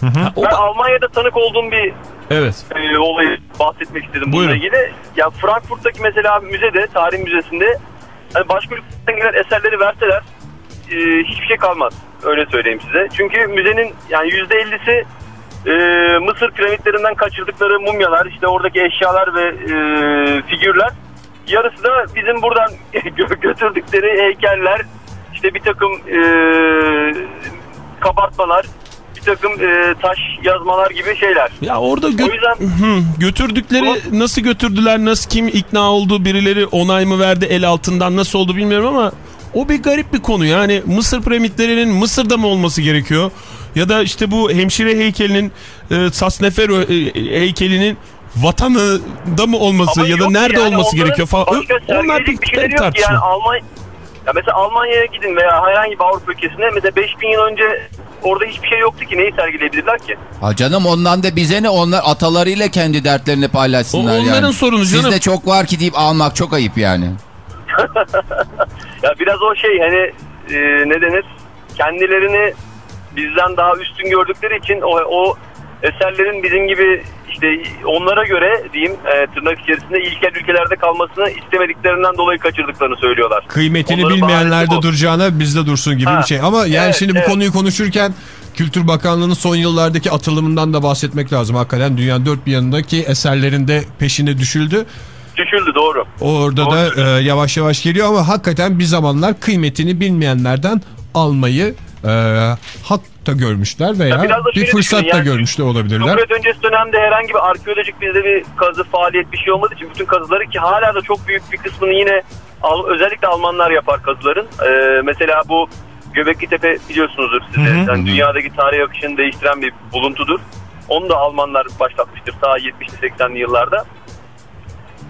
Ha, o Ben da- Almanya'da tanık olduğum bir evet. e, olayı bahsetmek istedim bununla Buyurun. ilgili. Ya Frankfurt'taki mesela müzede, tarih müzesinde hani başka ülkeden gelen eserleri verseler e, hiçbir şey kalmaz. Öyle söyleyeyim size. Çünkü müzenin yani yüzde e, Mısır piramitlerinden kaçırdıkları mumyalar, işte oradaki eşyalar ve e, figürler. Yarısı da bizim buradan *laughs* gö- götürdükleri heykeller, işte bir takım e, kabartmalar, bir takım e, taş yazmalar gibi şeyler. Ya orada gö- O yüzden- Hı, götürdükleri nasıl götürdüler nasıl kim ikna oldu birileri onay mı verdi el altından nasıl oldu bilmiyorum ama o bir garip bir konu. Yani Mısır piramitlerinin Mısır'da mı olması gerekiyor? Ya da işte bu hemşire heykelinin e, Sasnefero e, heykelinin vatanında mı olması Ama ya da nerede yani olması gerekiyor falan onlar bir, bir yok ki yani tartışma. Almanya ya mesela Almanya'ya gidin veya herhangi bir Avrupa ülkesine mesela 5000 yıl önce orada hiçbir şey yoktu ki neyi sergileyebilirler ki? Ha canım ondan da bize ne onlar atalarıyla kendi dertlerini paylaşsınlar O onların yani. sorunu canım. Sizde çok var ki deyip almak çok ayıp yani. *laughs* Ya biraz o şey hani e, ne denir kendilerini bizden daha üstün gördükleri için o, o eserlerin bizim gibi işte onlara göre diyeyim e, tırnak içerisinde ilkel ülkelerde kalmasını istemediklerinden dolayı kaçırdıklarını söylüyorlar. Kıymetini Onların bilmeyenler bahanesi de bu. duracağına bizde dursun gibi Ha. bir şey. Ama yani Evet, şimdi bu evet. konuyu konuşurken Kültür Bakanlığı'nın son yıllardaki atılımından da bahsetmek lazım. Hakikaten dünyanın dört bir yanındaki eserlerinde peşine düşüldü. Düşüldü doğru. Orada Doğru. da e, yavaş yavaş geliyor ama hakikaten bir zamanlar kıymetini bilmeyenlerden almayı e, hak da görmüşler veya da bir fırsat da yani görmüş de olabilirler. Cumhuriyet öncesi dönemde herhangi bir arkeolojik bizde bir kazı faaliyet bir şey olmadığı için bütün kazıları ki hala da çok büyük bir kısmını yine Al- özellikle Almanlar yapar kazıların. Ee, mesela bu Göbekli Tepe biliyorsunuzdur size. Yani dünyadaki tarih akışını değiştiren bir buluntudur. Onu da Almanlar başlatmıştır ta 70'li 80'li yıllarda.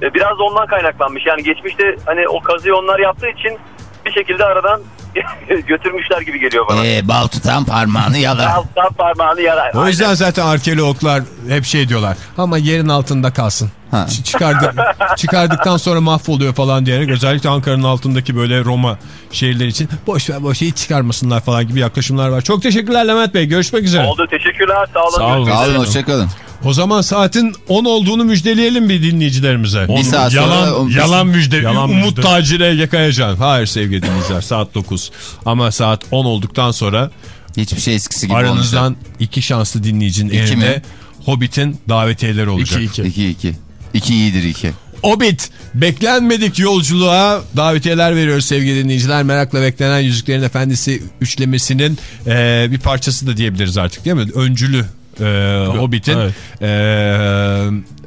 Ee, biraz da ondan kaynaklanmış. Yani geçmişte hani o kazıyı onlar yaptığı için bir şekilde aradan *laughs* götürmüşler gibi geliyor bana. Ee, bal tutan parmağını yalar. Alttan parmağını yarar. O yüzden zaten arkeologlar hep şey diyorlar. Ama yerin altında kalsın. Ha. Çıkardı, *laughs* çıkardıktan sonra mahvoluyor falan diyerek özellikle Ankara'nın altındaki böyle Roma şehirler için boş ver boş hiç çıkarmasınlar falan gibi yaklaşımlar var. Çok teşekkürler Levent Bey. Görüşmek üzere. Oldu teşekkürler sağ olun. Sağ olun. Sağ olun hoşçakalın. O zaman saatin 10 olduğunu müjdeleyelim bir dinleyicilerimize. Bir saat sonra yalan, on- yalan müjde. Yalan Umut müjde. Tacir Ege Kayacan. Hayır sevgili dinleyiciler saat 9. Ama saat 10 olduktan sonra Hiçbir şey eskisi gibi olmayacak. aranızdan iki şanslı dinleyicinin İki elinde mi? Hobbit'in davetiyeleri olacak. 2-2. 2 2. 2 iyidir 2. Hobbit beklenmedik yolculuğa davetiyeler veriyoruz sevgili dinleyiciler. Merakla beklenen Yüzüklerin Efendisi üçlemesinin e, bir parçası da diyebiliriz artık değil mi? Öncülü e, Hobbit'in Evet. e,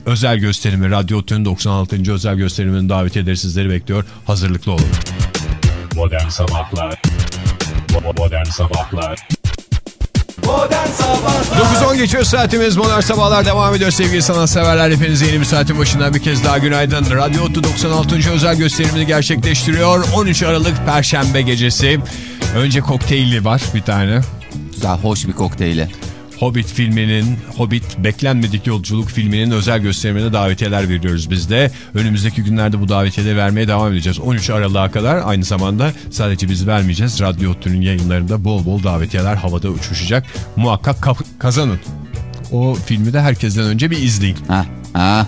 özel gösterimi Radyo Otü'nün 96. özel gösteriminin davetiyeleri sizleri bekliyor. Hazırlıklı olun. Modern Sabahlar Modern Sabahlar Modern Sabahlar 9-10 geçiyor saatimiz. Modern Sabahlar devam ediyor sevgili sanatseverler. Hepinize yeni bir saatin başından bir kez daha günaydın. Radyo Otlu 96. özel gösterimini gerçekleştiriyor. 13 Aralık Perşembe gecesi. Önce kokteyli var bir tane. Güzel hoş bir kokteyli. Hobbit filminin, Hobbit Beklenmedik Yolculuk filminin özel gösterimine davetiyeler veriyoruz biz de. Önümüzdeki günlerde bu davetiyeleri vermeye devam edeceğiz. 13 Aralık'a kadar aynı zamanda sadece biz vermeyeceğiz. Radyo Otlu'nun yayınlarında bol bol davetiyeler havada uçuşacak. Muhakkak ka- kazanın. O filmi de herkesten önce bir izleyin. Ha, ha.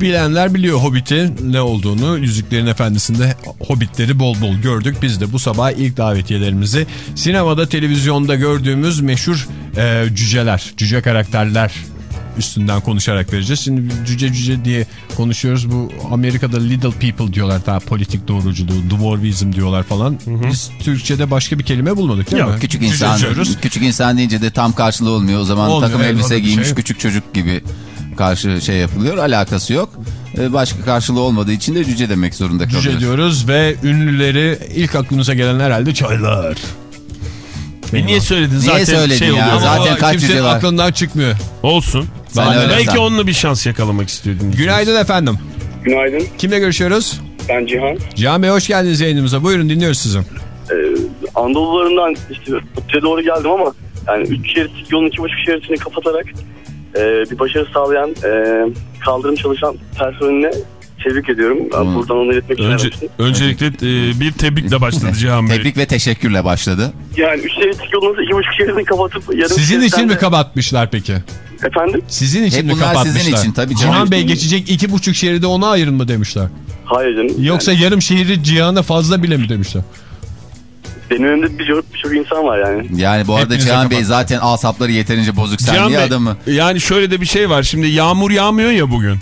Bilenler biliyor Hobbit'in ne olduğunu. Yüzüklerin Efendisi'nde Hobbit'leri bol bol gördük. Biz de bu sabah ilk davetiyelerimizi sinemada, televizyonda gördüğümüz meşhur e, cüceler, cüce karakterler üstünden konuşarak vereceğiz. Şimdi cüce cüce diye konuşuyoruz. Bu Amerika'da little people diyorlar. Daha politik doğruculuğu, dwarvism diyorlar falan. Biz Türkçe'de başka bir kelime bulmadık değil Yok, mi? Küçük Cüce insan, diyoruz. küçük insan deyince de tam karşılığı olmuyor. O zaman Olmuyor, takım elbise giymiş şey. küçük çocuk gibi karşı şey yapılıyor. Alakası yok. Ee, Başka karşılığı olmadığı için de cüce demek zorunda kalıyoruz. Cüce diyoruz ve ünlüleri ilk aklınıza gelen herhalde çaylar. E niye söyledin Niye zaten söyledin şey ya? oluyor. Zaten kaç kimsenin cüce var? aklından çıkmıyor. Olsun. Sen Belki- öyle Belki san. onunla bir şans yakalamak istiyordun. Günaydın efendim. Günaydın. Kimle görüşüyoruz? Ben Cihan. Cihan Bey hoş geldiniz yayınımıza. Buyurun dinliyoruz sizi. Ee, Anadolularından işte doğru geldim ama yani 3 şeritlik yolun 2,5 şeritini kapatarak e, bir başarı sağlayan e, kaldırım çalışan personeline tebrik ediyorum. Hmm. buradan onu iletmek Önce, öncelikle e, bir tebrikle başladı Cihan Bey. Tebrik ve teşekkürle başladı. Yani 3 şeritlik yolun 2,5 şeritini kapatıp yarım Sizin için mi de- kapatmışlar peki? Efendim? Sizin için Hep mi kapatmışlar? sizin için, tabii canım. Cihan Bey geçecek iki buçuk şeridi ona ayırın mı demişler? Hayır canım. Yoksa yarım şehri Cihan'a fazla bile mi demişler? Yani benim önümde birçok bir, insan var yani. Yani bu arada Hepinize Cihan Bey zaten asapları yeterince bozuk. Sen Cihan niye Bey, adamı? Yani şöyle de bir şey var. Şimdi yağmur yağmıyor ya bugün.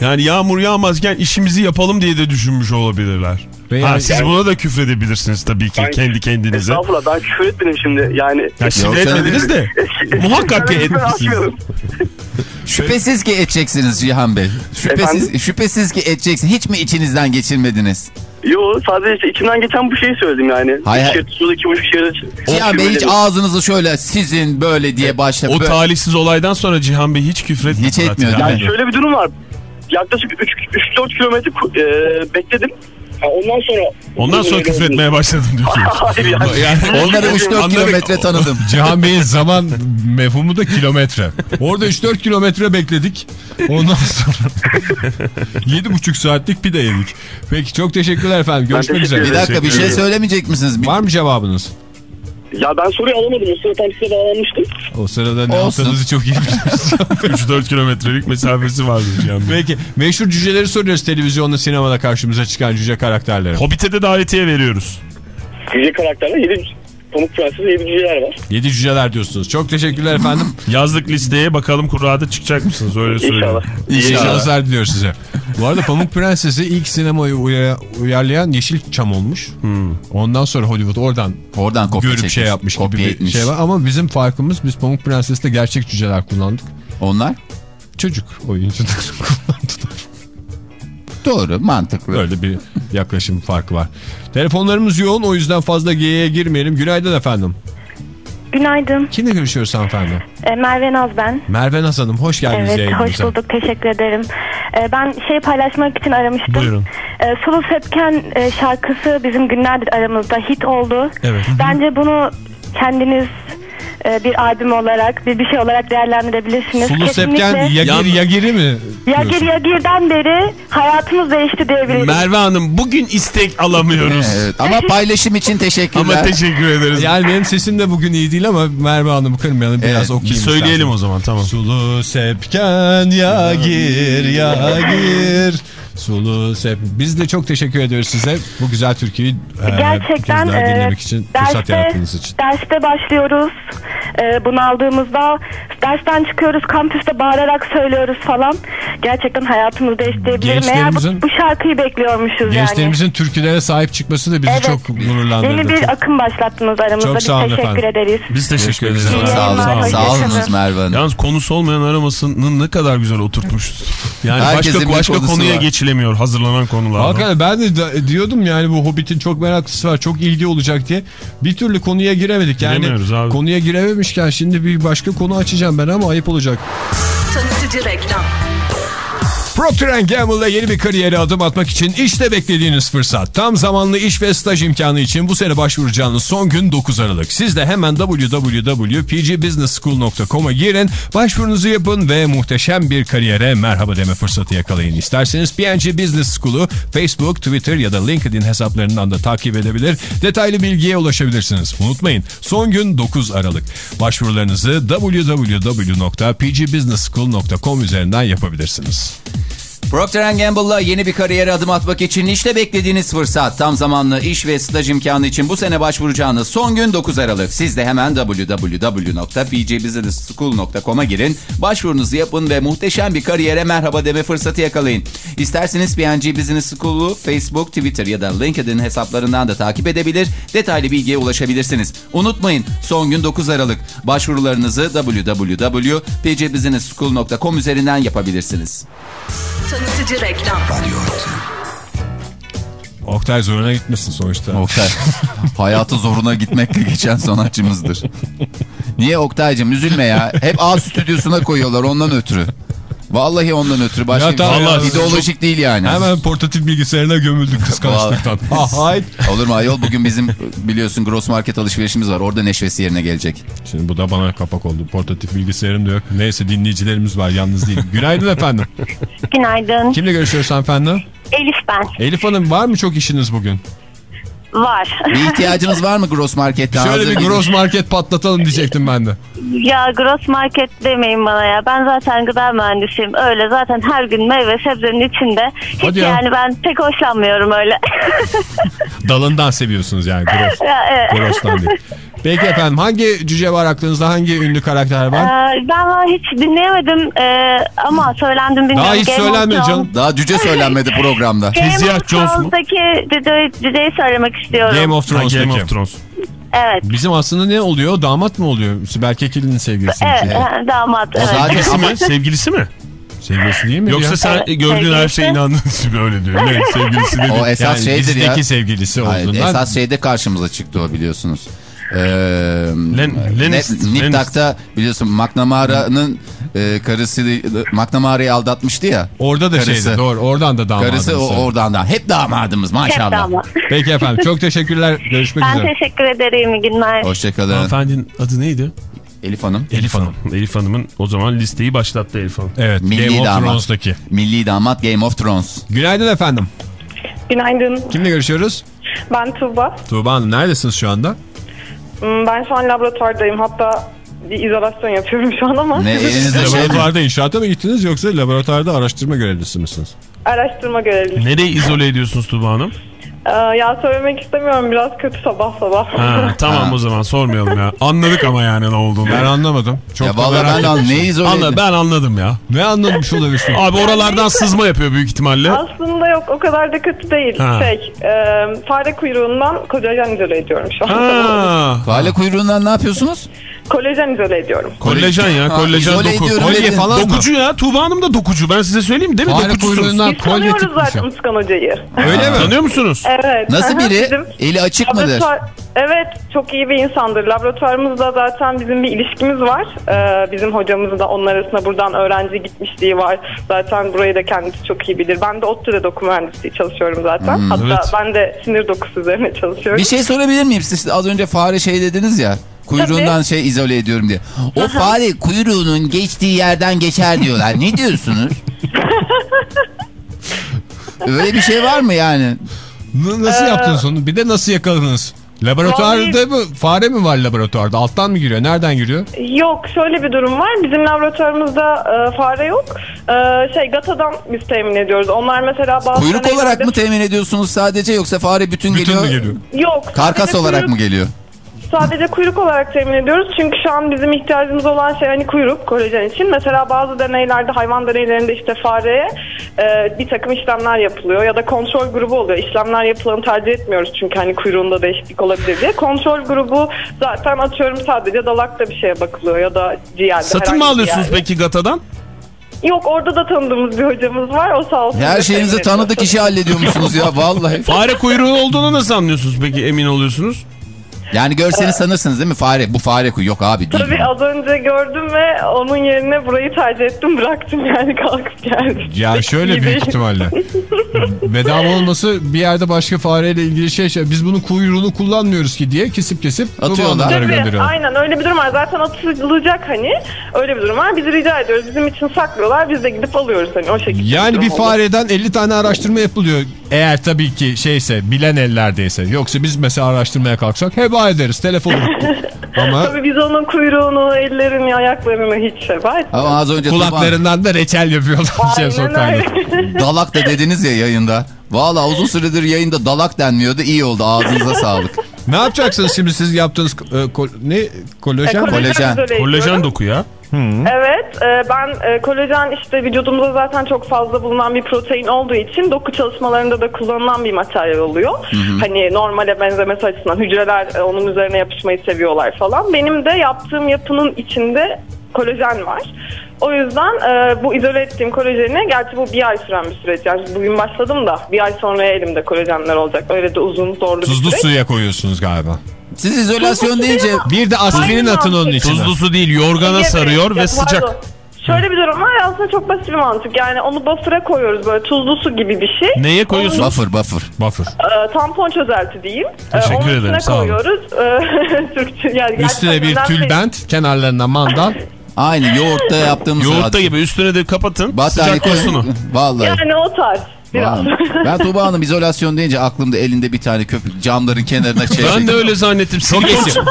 Yani yağmur yağmazken işimizi yapalım diye de düşünmüş olabilirler. Ha, yani- siz buna da küfredebilirsiniz tabii ki Ben- kendi kendinize. Estağfurullah ben küfür etmedim şimdi yani. Ya şimdi etmediniz de *laughs* muhakkak ki etmişsiniz. *laughs* Şüphesiz ki edeceksiniz Cihan Bey. Şüphesiz, Efendim? şüphesiz ki edeceksiniz. Hiç mi içinizden geçirmediniz? Yo sadece işte içimden geçen bu şeyi söyledim yani. Hayır. İki şerit, yolu iki buçuk şerit. Cihan Bey hiç ağzınızı şöyle sizin böyle diye başla. O böyle- talihsiz olaydan sonra Cihan Bey hiç küfretmedi. Hiç zaten. etmiyor, Yani şöyle bir durum var. Yaklaşık 3-4 kilometre e, bekledim. Ha, ondan sonra... Ondan sonra küfretmeye başladım diyorsunuz. *laughs* Yani. Yani Onları 3-4 Anladık. kilometre tanıdım. *laughs* Cihan Bey'in zaman mefhumu da kilometre. Orada 3-4 kilometre bekledik. Ondan sonra *laughs* 7,5 saatlik pide yedik. Peki çok teşekkürler efendim. Görüşmek teşekkür üzere. Bir dakika bir şey söylemeyecek misiniz? Var mı cevabınız? Ya ben soruyu alamadım. O sırada tam size bağlanmıştım. O sırada ne Olsun. yaptığınızı çok iyi biliyorsunuz. *laughs* 3-4 kilometrelik mesafesi vardı Bey. Peki meşhur cüceleri soruyoruz televizyonda sinemada karşımıza çıkan cüce karakterlere. Hobbit'e de davetiye veriyoruz. Cüce karakterler. Yedi Pamuk Prenses yedi cüceler var. Yedi cüceler diyorsunuz. Çok teşekkürler efendim. *laughs* Yazdık listeye bakalım kurada çıkacak mısınız öyle söyleyeyim. İnşallah. İyi İnşallah. şanslar diliyoruz size. Bu arada Pamuk Prenses'i ilk sinemayı uya- uyarlayan Yeşilçam olmuş. Ondan sonra Hollywood oradan Oradan kopya görüp çekmiş. şey yapmış kopya gibi bir etmiş. şey var. Ama bizim farkımız biz Pamuk Prenses'te gerçek cüceler kullandık. Onlar Çocuk *laughs* kullandılar. Doğru mantıklı. Böyle bir yaklaşım farkı var. Telefonlarımız yoğun o yüzden fazla G'ye girmeyelim. Günaydın efendim. Günaydın. Kimle görüşüyoruz hanımefendi? E, Merve Naz ben. Merve Naz Hanım hoş geldiniz Evet, hoş bulduk. Teşekkür ederim. E, ben şey paylaşmak için aramıştım. Buyurun. E, Sulu Sepken e, şarkısı bizim günlerdir aramızda hit oldu. Evet. Bence bunu kendiniz e, bir albüm olarak, bir bir şey olarak değerlendirebilirsiniz. Sulu Sepken Kesinlikle Yagir Yan- Yagir'i mi? Yagir? Yagir'den beri hayatımız değişti diyebilirim. Merve Hanım bugün istek alamıyoruz. *laughs* Evet, ama paylaşım için teşekkürler. Ama teşekkür ederiz. Yani benim sesim de bugün iyi değil ama Merve Hanım'ı kırmayalım biraz Evet, okuyayım. Bir söyleyelim isterseniz. o zaman tamam. Sulu sepken ya gir ya gir. Sulu sep. Biz de çok teşekkür ediyoruz size. Bu güzel türküyü e, Gerçekten e, dinlemek için fırsat derste, yarattığınız için. derste başlıyoruz. e, bunaldığımızda dersten çıkıyoruz kampüste bağırarak söylüyoruz falan. Gerçekten hayatımızı değiştirebilir. Meğer bu, bu şarkıyı bekliyormuşuz yani. Gençlerimizin türkülere sahip çıkması da bizi Evet. çok gururlandırdı. Yeni bir Çok- akım başlattınız aramızda. Çok Biz sağ olun teşekkür efendim. ederiz. Biz teşekkür ederiz. Sağ olun. Sağ hoşçakalın. olunuz Merve Hanım. Yalnız konusu olmayan aramasını ne kadar güzel oturtmuşuz. Yani Herkesin başka başka konuya var. Geçilemiyor hazırlanan konularda. Hakikaten ben de da- diyordum yani bu Hobbit'in çok meraklısı var, çok ilgi olacak diye. Bir türlü konuya giremedik. Yani abi. konuya girememişken şimdi bir başka konu açacağım ben ama ayıp olacak. Tanıtıcı reklam. Procter Gamble'da yeni bir kariyere adım atmak için işte beklediğiniz fırsat. Tam zamanlı iş ve staj imkanı için bu sene başvuracağınız son gün 9 Aralık. Siz de hemen www.pgbusinessschool.com'a girin, başvurunuzu yapın ve muhteşem bir kariyere merhaba deme fırsatı yakalayın. İsterseniz PNG Business School'u Facebook, Twitter ya da LinkedIn hesaplarından da takip edebilir, detaylı bilgiye ulaşabilirsiniz. Unutmayın son gün 9 Aralık. Başvurularınızı www.pgbusinessschool.com üzerinden yapabilirsiniz. Procter Gamble'la yeni bir kariyere adım atmak için işte beklediğiniz fırsat. Tam zamanlı iş ve staj imkanı için bu sene başvuracağınız son gün 9 Aralık. Siz de hemen www.pgbusinessschool.com'a girin. Başvurunuzu yapın ve muhteşem bir kariyere merhaba deme fırsatı yakalayın. İsterseniz PNG Business School'u Facebook, Twitter ya da LinkedIn hesaplarından da takip edebilir. Detaylı bilgiye ulaşabilirsiniz. Unutmayın son gün 9 Aralık. Başvurularınızı www.pgbusinessschool.com üzerinden yapabilirsiniz. Tanıtıcı reklam. Oktay zoruna gitmesin sonuçta. Oktay. Hayatı zoruna gitmekle geçen sanatçımızdır. Niye Oktay'cım üzülme ya. Hep A stüdyosuna koyuyorlar ondan ötürü. Vallahi ondan ötürü. Başka Ya tamam ya. ideolojik değil yani. Hemen portatif bilgisayarına gömüldük kıskançlıktan. ha, *laughs* hayır. Olur mu ayol bugün bizim biliyorsun gross market alışverişimiz var. Orada neşvesi yerine gelecek. Şimdi bu da bana kapak oldu. Portatif bilgisayarım da yok. Neyse dinleyicilerimiz var yalnız değil. Günaydın efendim. *laughs* Günaydın. Kimle görüşüyoruz hanımefendi? Elif ben. Elif Hanım var mı çok işiniz bugün? Var. Bir *laughs* ihtiyacınız var mı gross marketten? Şöyle Hazır bir gross market patlatalım diyecektim ben de. Ya gross market demeyin bana ya. Ben zaten gıda mühendisiyim. Öyle zaten her gün meyve sebzenin içinde. Hiç Hadi ya. yani ben pek hoşlanmıyorum öyle. *laughs* Dalından seviyorsunuz yani gross. ya, evet. Gross'tan değil. Peki efendim hangi cüce var aklınızda? Hangi ünlü karakter var? Ee, ben hiç dinleyemedim ee, ama söylendim bilmiyorum. Daha hiç Game söylenmedi Thrones- canım. Daha cüce söylenmedi *laughs* programda. Game of Jones mu? Thrones'daki cüceyi, cüceyi söylemek istiyorum. Game of Ha, Thrones'taki. Game of Thrones. Evet. Bizim aslında ne oluyor? Damat mı oluyor? Sibel Kekilli'nin sevgilisi. Evet, mi? e, damat. Evet. zaten- Sevgilisi mi? Sevgilisi mi? Sevgilisi değil mi? Yoksa ya? sen Evet, gördüğün her sevgilisi. şeye inandın *laughs* şimdi öyle diyor. Ne sevgilisi dedi. O esas yani şeydir ya. sevgilisi Hayır, olduğundan. esas şeyde karşımıza çıktı o biliyorsunuz. Ee, Ne- Niptak'ta biliyorsun McNamara'nın e, karısı McNamara'yı aldatmıştı ya. Orada da Karısı. şeydi doğru. Oradan da damadımız. Karısı o, oradan da. Hep damadımız Hep maşallah. damat. *laughs* Peki efendim çok teşekkürler. Görüşmek Ben üzere. teşekkür ederim. İyi günler. Hoşçakalın. Hanımefendinin adı neydi? Elif Hanım. Elif Hanım. Elif Hanım'ın o zaman listeyi başlattı Elif Hanım. Evet Milli Game of damat. Thrones'taki. Milli damat Game of Thrones. Günaydın efendim. Günaydın. Kimle görüşüyoruz? Ben Tuğba. Tuğba Hanım neredesiniz şu anda? Hmm, Ben şu an laboratuvardayım. Hatta bir izolasyon yapıyorum şu an ama. Ne *laughs* elinizde şey mi? Laboratuvarda inşaata mı gittiniz yoksa laboratuvarda araştırma görevlisi misiniz? Araştırma görevlisi. Nereyi izole ediyorsunuz Tuba Hanım? Ee, ya söylemek istemiyorum biraz kötü sabah sabah. Ha, tamam Ha. o zaman sormayalım ya. Anladık ama yani ne olduğunu. Ben anlamadım. Çok Ya ben ettim. neyiz öyle? Anla, ben anladım ya. Ne anlamış olabilirsin? Abi oralardan sızma yapıyor büyük ihtimalle. Aslında yok o kadar da kötü değil. Ha. Şey, e, fare kuyruğundan kolajen izole ediyorum şu an. Ha. Fare kuyruğundan ne yapıyorsunuz? Kolajen izole ediyorum. Kollajen ya, Ha, kollajen izole doku. Kolye falan mı? Dokucu ya, Tuğba Hanım da dokucu. Ben size söyleyeyim değil mi? Fare Dokucusunuz. kuyruğundan Biz kolye tanıyoruz zaten Uskan Hoca'yı. Öyle mi? Tanıyor musunuz? Evet. Nasıl biri? bizim Eli açık mıdır? Evet çok iyi bir insandır. Laboratuvarımızda zaten bizim bir ilişkimiz var. Ee, bizim hocamızın da onun arasında buradan öğrenci gitmişliği var. Zaten burayı da kendisi çok iyi bilir. Ben de ODTÜ'de doku mühendisliği çalışıyorum zaten. Hatta evet. ben de sinir dokusu üzerine çalışıyorum. Bir şey sorabilir miyim? Siz az önce fare şey dediniz ya. Kuyruğundan şey izole ediyorum diye. O fare kuyruğunun geçtiği yerden geçer diyorlar. Ne diyorsunuz? Öyle bir şey var mı yani? N- nasıl yaptınız onu? Bir de nasıl yakaladınız? Laboratuvarda mı? Fare mi var laboratuvarda? Alttan mı giriyor? Nereden giriyor? Yok şöyle bir durum var. Bizim laboratuvarımızda e, fare yok. E, şey GATA'dan biz temin ediyoruz. Onlar mesela bazı Kuyruk olarak mı temin ediyorsunuz sadece yoksa fare bütün, Bütün geliyor? mü geliyor? Yok. Karkas olarak kuyruk- mı geliyor? Sadece kuyruk olarak temin ediyoruz. Çünkü şu an bizim ihtiyacımız olan şey hani kuyruk kolajen için. Mesela bazı deneylerde hayvan deneylerinde işte fareye e, bir takım işlemler yapılıyor ya da kontrol grubu oluyor. İşlemler yapılanı tercih etmiyoruz çünkü hani kuyruğunda değişiklik olabilir diye. Kontrol grubu zaten atıyorum sadece dalakta bir şeye bakılıyor ya da ciğerde. Satın mı alıyorsunuz peki GATA'dan? Yok orada da tanıdığımız bir hocamız var. O sağ olsun. Her şeyinizi tanıdık işi hallediyor musunuz ya vallahi. Fare kuyruğu olduğunu nasıl anlıyorsunuz peki emin oluyorsunuz? Yani görseniz sanırsınız değil mi fare? Bu fare kuyu. Yok abi değil. Tabii az önce gördüm ve onun yerine burayı tercih ettim bıraktım yani kalkıp geldim. Ya şöyle büyük ihtimalle. *laughs* Bedava olması bir yerde başka fareyle ilgili şey, şey. Biz bunun kuyruğunu kullanmıyoruz ki diye kesip kesip Atıyorlar. Tabii, gönderiyorlar. aynen öyle bir durum var. Zaten atılacak hani. Öyle bir durum var. Biz rica ediyoruz. Bizim için saklıyorlar. Biz de gidip alıyoruz hani o şekilde. Yani bir oldu. fareden 50 tane araştırma yapılıyor. Eğer tabii ki şeyse bilen ellerdeyse. Yoksa biz mesela araştırmaya kalksak heba ederiz telefonu. *laughs* Ama Tabii biz onun kuyruğunu, ellerini, ayaklarını hiç şey var. Ama az önce kulaklarından da reçel yapıyorlar. Şey Aynen öyle. dalak da dediniz ya yayında. Valla uzun süredir yayında dalak denmiyordu. İyi oldu ağzınıza sağlık. Ne yapacaksınız şimdi siz yaptığınız e, kol- ne kolajen? E, Kolajen. Kolajen doku ya. Evet, e, ben e, kolajen işte vücudumuzda zaten çok fazla bulunan bir protein olduğu için doku çalışmalarında da kullanılan bir materyal oluyor. Hani normale benzemesi açısından hücreler e, onun üzerine yapışmayı seviyorlar falan. Benim de yaptığım yapının içinde kolajen var. O yüzden e, bu izole ettiğim kolajeni, gerçi bu bir ay süren bir süreç. Yani bugün başladım da bir ay sonra elimde kolajenler olacak. Öyle de uzun, zorlu bir Tuzlu süreç. suya koyuyorsunuz galiba. Siz izolasyon deyince Bir de aspirin atın onun mantık. içine. Tuzlu su değil yorgana Ege sarıyor ve sıcak. pardon. Şöyle bir durum var aslında çok basit bir mantık. Yani onu buffer'a koyuyoruz böyle tuzlu su gibi bir şey. Neye koyuyorsunuz? buffer buffer. Buffer. Ee, tampon çözelti diyeyim. Ee, Teşekkür onun ederim, sağ olun. koyuyoruz. Ee, *laughs* Türkçe, yani Üstüne bir gerçekten tülbent, kenarlarına mandal. *laughs* Aynı yoğurtta yaptığımız Yoğurtta gibi üstüne de kapatın. Battaniye sıcak olsun o. *laughs* Vallahi. Yani o tarz. Biraz. Ben Tuğba Hanım izolasyon deyince aklımda elinde bir tane köpük camların kenarına şey. Ben de öyle zannettim. Silikon,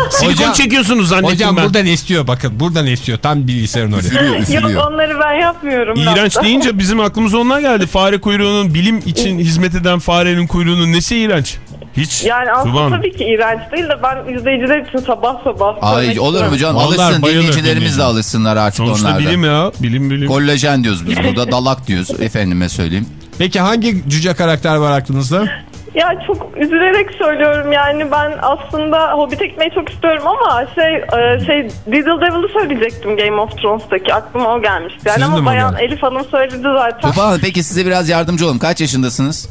silikon Hocam- çekiyorsunuz zannettim Hocam ben. buradan istiyor bakın buradan istiyor tam bilgisayarın oraya. Üfürüyor, Yok üfürüyor. onları ben yapmıyorum. İğrenç ben de. deyince bizim aklımıza onlar geldi. Fare kuyruğunun bilim için hizmet eden farenin kuyruğunun nesi iğrenç? Hiç. Yani aslında Hanım. tabii ki iğrenç değil de ben izleyiciler için sabah sabah. Ay olur mu canım? Vallahi Alışsın bayılır dinleyicilerimiz de alışsınlar artık Sonuçta onlardan. bilim ya. Bilim bilim. Kollajen diyoruz biz burada. *laughs* Dalak diyoruz. Efendime söyleyeyim. Peki hangi cüce karakter var aklınızda? Ya çok üzülerek söylüyorum yani ben aslında Hobbit ekmeği çok istiyorum ama şey e, şey Diddle Devil'ı söyleyecektim Game of Thrones'taki aklıma o gelmişti. Yani Sizin ama bayan geldi? Elif Hanım söyledi zaten. Hanım peki size biraz yardımcı olalım. Kaç yaşındasınız?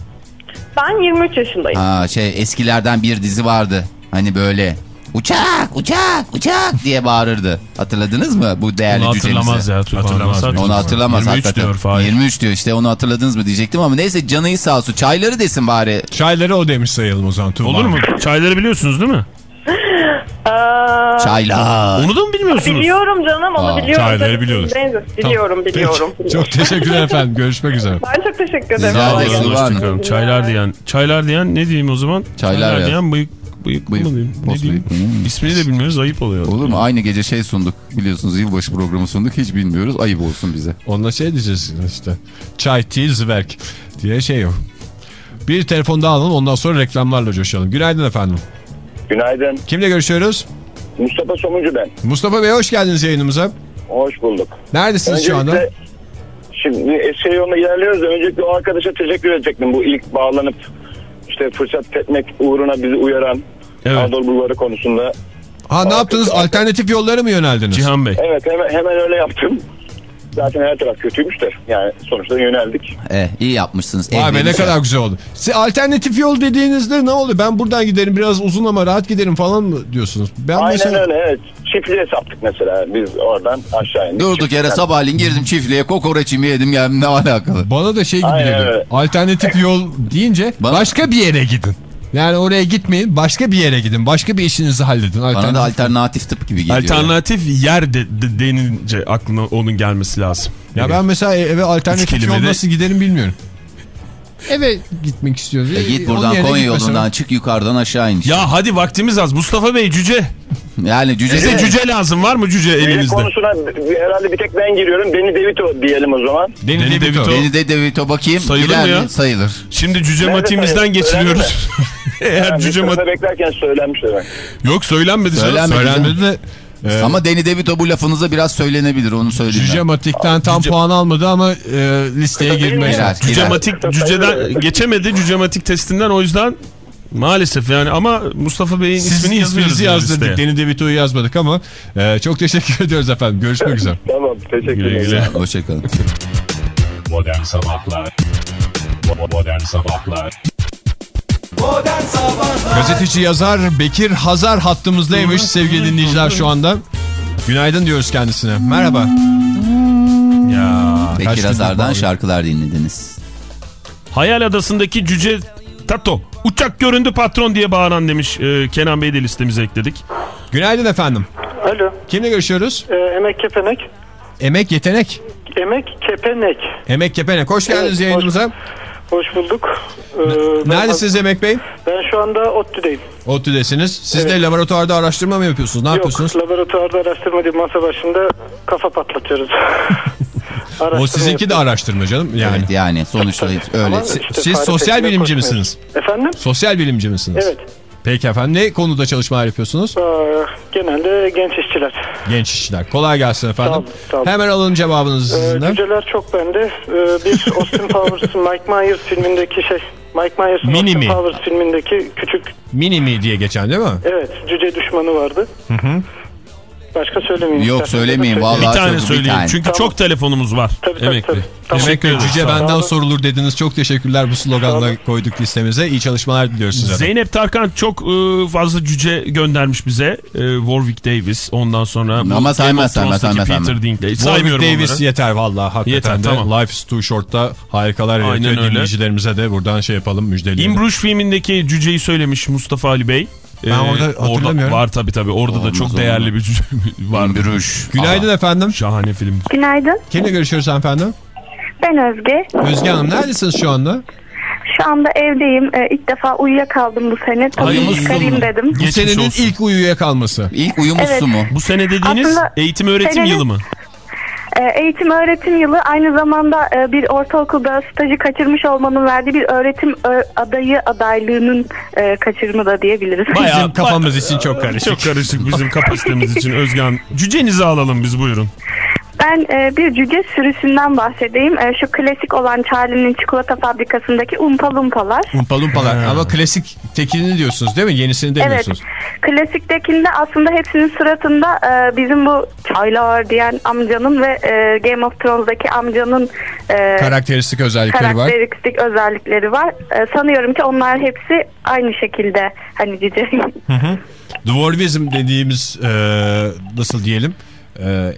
Ben 23 yaşındayım. Ha şey eskilerden bir dizi vardı. Hani böyle uçak uçak uçak diye bağırırdı. Hatırladınız mı bu değerli Onu cücemizi? hatırlamaz ya. Hatırlamaz büyük Onu hatırlamaz? hatırlamaz 23 hakikaten. diyor Fahir. 23 diyor işte onu hatırladınız mı diyecektim ama neyse canı sağ olsun. Çayları desin bari. Çayları o demiş sayalım o zaman. Tuğba Olur mu? Çayları biliyorsunuz değil mi? Çaylar. Onu da mı bilmiyorsunuz? biliyorum canım onu Aa, biliyorum. çayları biliyoruz. Biliyorum biliyorum. Peki, biliyorum. Çok teşekkürler efendim. Görüşmek üzere. Ben çok teşekkür ederim. Hanım. Hoşçakalın. Çaylar diyen. Çaylar diyen ne diyeyim o zaman? Çaylar ya. diyen bıyık bıyık Bıyık, mı diyeyim? Ne pos diyeyim? bıyık. İsmini de bilmiyoruz ayıp oluyor. Olur mu? Aynı gece şey sunduk biliyorsunuz yılbaşı programı sunduk hiç bilmiyoruz ayıp olsun bize. Onunla şey diyeceğiz işte. Çay, Tilsberg diye şey yok. Bir telefon daha alalım ondan sonra reklamlarla coşalım. Günaydın efendim. Günaydın. Kimle görüşüyoruz? Mustafa Somuncu ben. Mustafa Bey hoş geldiniz yayınımıza. Hoş bulduk. Neredesiniz şu anda? Öncelikle Şimdi Eskişehir yoluna ilerliyoruz da öncelikle o arkadaşa teşekkür edecektim. Bu ilk bağlanıp işte fırsat tepmek uğruna bizi uyaran Evet. Anadolu Bulvarı konusunda. Ha ne yaptınız? Alternatif yollara mı yöneldiniz? Cihan Bey. Evet hemen, hemen öyle yaptım. Zaten her taraf kötüymüş de yani sonuçta yöneldik. Eh iyi yapmışsınız. Vay be ne kadar ya. güzel oldu. Siz alternatif yol dediğinizde ne oluyor? Ben buradan giderim biraz uzun ama rahat giderim falan mı diyorsunuz? Ben Aynen mesela öyle evet. Çiftliğe saptık mesela biz oradan aşağı indik. Durduk yere sabahleyin girdim çiftliğe kokoreçimi yedim geldim ne alakalı. bana da şey gibi Aynen geliyor. öyle. Alternatif yol deyince Bana- başka bir yere gidin. Yani oraya gitmeyin başka bir yere gidin. Başka bir işinizi halledin. Bana da Alternatif- alternatif tıp gibi geliyor. Alternatif yer de, de- denince aklına onun gelmesi lazım. Ya ben mesela eve alternatif yol nasıl giderim bilmiyorum. Eve gitmek istiyoruz. E git Onun buradan Konya gitmesene. yolundan çık yukarıdan aşağı in. Ya hadi vaktimiz az. Mustafa Bey cüce. Yani cüce Size cüce lazım. Var mı cüce elinizde? konusuna herhalde bir tek ben giriyorum. Deni DeVito diyelim o zaman. Deni Deni DeVito. DeVito. Beni de DeVito bakayım. Sayılır mı ya? mi? Sayılır. Şimdi cüce Nerede matiğimizden sayılır? geçiliyoruz. *laughs* Eğer Yani cüce mat... beklerken söylenmiş demek. Yok söylenmedi. Söylenmedi. Söylendi de e, Ama Deni DeVito bu lafınıza biraz söylenebilir onu söyleyeyim. Cüce Matik'ten tam puan almadı ama e, listeye girmeye çalıştı. girer. Cücematik cüceden geçemedi cücematik testinden o yüzden maalesef yani ama Mustafa Bey'in ismini yani yazdırdık. Deni DeVito'yu yazmadık ama e, çok teşekkür *laughs* ediyoruz efendim. Görüşmek üzere. Tamam teşekkür Güle ederim. güle. Hoşçakalın. Modern Sabahlar Modern Sabahlar Gazeteci yazar Bekir Hazar hattımızdaymış sevgili dinleyiciler şu anda. Günaydın diyoruz kendisine. Merhaba. Ya, Bekir Hazar'dan şarkılar dinlediniz. Hayal Adası'ndaki cüce Tato uçak göründü patron diye bağıran demiş e, Kenan Bey de listemize ekledik. Günaydın efendim. Alo, Kimle görüşüyoruz? e, Emek Kepenek. Emek Yetenek. Emek Kepenek. Emek Kepenek. Hoş geldiniz Evet, yayınımıza. Hoş bulduk. Ee, ben- Neredesiniz Emek Bey? Ben şu anda ODTÜ'deyim. ODTÜ'desiniz. Siz de Evet. laboratuvarda araştırma mı yapıyorsunuz? Ne yapıyorsunuz? Yok, laboratuvarda araştırma değil, masa başında kafa patlatıyoruz. *laughs* O sizinki de yapıyoruz. araştırma canım. Yani. Evet yani sonuçta öyle. Ama Si- işte Siz sosyal bilimci misiniz? Efendim? Sosyal bilimci misiniz? Evet. Peki efendim. Ne konuda çalışmalar yapıyorsunuz? Aa, genelde genç işçiler. Genç işçiler. Kolay gelsin efendim. Sağ olun. Hemen alalım cevabınızı Ee, sizinden. cüceler çok bende. Ee, bir Austin *laughs* Powers, Mike Myers filmindeki şey. Mike Myers'ın Austin mi? Powers filmindeki küçük, Mini mi diye geçen değil mi? evet cüce düşmanı vardı. Hı hı. Başka söylemeyeyim. Yok Ben vallahi bir tane söyleyeyim tane. çünkü Tamam. çok telefonumuz var. Tabii, tabii, Emek tabii. Bey. Tamam. Teşekkür. Cüce benden sorulur dediniz. Çok teşekkürler bu sloganla koyduk listemize. İyi çalışmalar diliyoruz size. Zeynep Tarkan çok e, fazla cüce göndermiş bize. E, Warwick Davis ondan sonra. Ama saymaz, saymaz, saymaz, Peter. Dinklage. Warwick Saymıyorum Davis onları. yeter vallahi hakikaten Yeter, de. tamam. Life is Too Short'ta harikalar yaratıyor. Dinleyicilerimize de buradan şey yapalım müjdeleyelim. İmbruş filmindeki cüceyi söylemiş Mustafa Ali Bey. Ben orada hatırlamıyorum. var tabii tabii. Orada da Olmaz, çok olmaz. değerli bir cüce vardı. Güruş. Günaydın efendim. Şahane film. Günaydın. Kimle görüşüyoruz efendim? Ben Özge. Özge Hanım neredesiniz şu anda? Şu anda evdeyim. Ee, ilk defa uyuyakaldım bu sene. Ay, çıkarayım dedim. Bu Geçmiş senenin olsun. ilk uyuya kalması. İlk uyumu Evet. su mu? Bu sene dediğiniz Aslında eğitim öğretim senenin- yılı mı? Ee, eğitim öğretim yılı aynı zamanda e, bir ortaokulda stajı kaçırmış olmanın verdiği bir öğretim adayı adaylığının e, kaçırımı da diyebiliriz. Bizim kafamız için çok karışık. Çok karışık bizim kapasitemiz için Özgen. Cücenizi alalım biz buyurun. Ben e, bir cüce sürüsünden bahsedeyim. E, şu klasik olan Charlie'nin çikolata fabrikasındaki Umpa Lumpalar. Umpa Lumpalar. Ama klasik tekini diyorsunuz değil mi? Yenisini Evet. demiyorsunuz. Klasiktekinde aslında hepsinin suratında e, bizim bu çaylar diyen amcanın ve e, Game of Thrones'daki amcanın e, Karakteristik özellikleri var. karakteristik özellikleri var. E, sanıyorum ki onlar hepsi aynı şekilde hani cüce. Dwarvism dediğimiz e, nasıl diyelim e,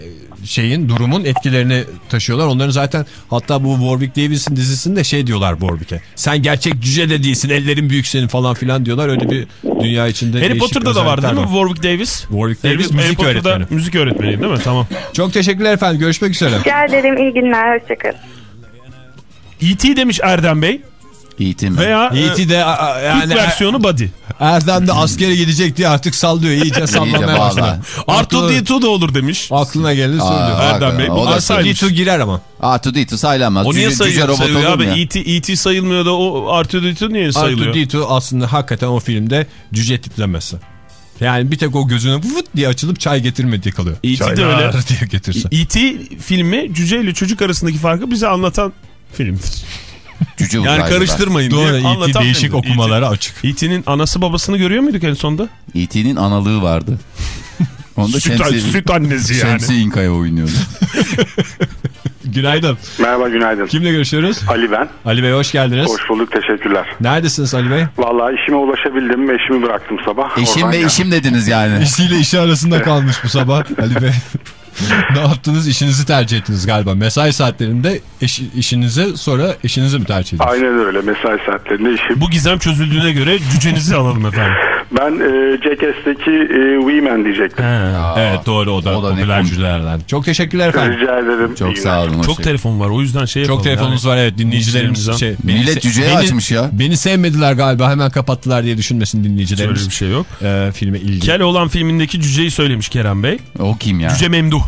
şeyin durumun etkilerini taşıyorlar. Onların zaten hatta bu Warwick Davis'in dizisinde şey diyorlar Warwick'e. Sen gerçek cüce de değilsin ellerin büyük senin falan filan diyorlar. Öyle bir dünya içinde Harry Potter'da da vardı değil mi var. Warwick Davis? Warwick Harry, Davis Harry müzik Potter'da öğretmeni. müzik öğretmeni değil mi? Tamam. Çok teşekkürler efendim. Görüşmek üzere. Rica ederim iyi günler hoşçakalın. E.T. demiş Erdem Bey. Eğitim. Veya e, E.T. de yani Türk versiyonu Buddy. Erdem de askere gidecek diye artık sallıyor. İyice sallamaya başladı. R2D2 da olur demiş. Aklına gelir söylüyor. Erdem Bey. o Bunlar da saymış. R2D2 girer ama. R2D2 sayılamaz. O niye sayılıyor, robot sayılıyor olur mu abi? ya? E.T. E.T. sayılmıyor da o R2D2 niye sayılıyor? R2D2 aslında hakikaten o filmde cüce tiplemesi. Yani bir tek o gözüne vıt diye açılıp çay getirmediği kalıyor. E.T. de öyle. *laughs* diye getirse. E.T. filmi cüce ile çocuk arasındaki farkı bize anlatan filmdir. Cüce Yani uzaylılar. karıştırmayın Doğru diye E.T. anlatan değişik filmdir. okumalara açık. E.T.'nin anası babasını görüyor muyduk en sonda? E.T.'nin analığı vardı. *laughs* Onda Süt, Şemsi, süt annesi yani. Şemsi İnkaya oynuyordu. *laughs* Günaydın. Merhaba günaydın. Kimle görüşüyoruz? Ali ben. Ali Bey hoş geldiniz. Hoş bulduk teşekkürler. Neredesiniz Ali Bey? Vallahi işime ulaşabildim. Eşimi bıraktım sabah. Eşim Oradan ve geldim. işim dediniz yani. İşiyle işi arasında kalmış bu sabah Ali Bey. *laughs* ne yaptınız? İşinizi tercih ettiniz galiba. Mesai saatlerinde eş, işinizi sonra eşinizi mi tercih ettiniz? Aynen öyle mesai saatlerinde işim. Bu gizem çözüldüğüne göre cücenizi alalım efendim. Ben e, Jackass'teki e, Weeman diyecektim. evet doğru o da, o da popüler cücelerden. Çok teşekkürler efendim. Rica ederim. Çok sağ olun. Çok telefon var o yüzden şey yapalım. Çok telefonunuz yani. var evet dinleyicilerimiz şey. Millet cüceyi açmış ya. Beni sevmediler galiba hemen kapattılar diye düşünmesin dinleyicilerimiz. Öyle bir şey yok. Ee, filme ilgi. Keloğlan filmindeki cüceyi söylemiş Kerem Bey. O kim ya? Cüce Memduh.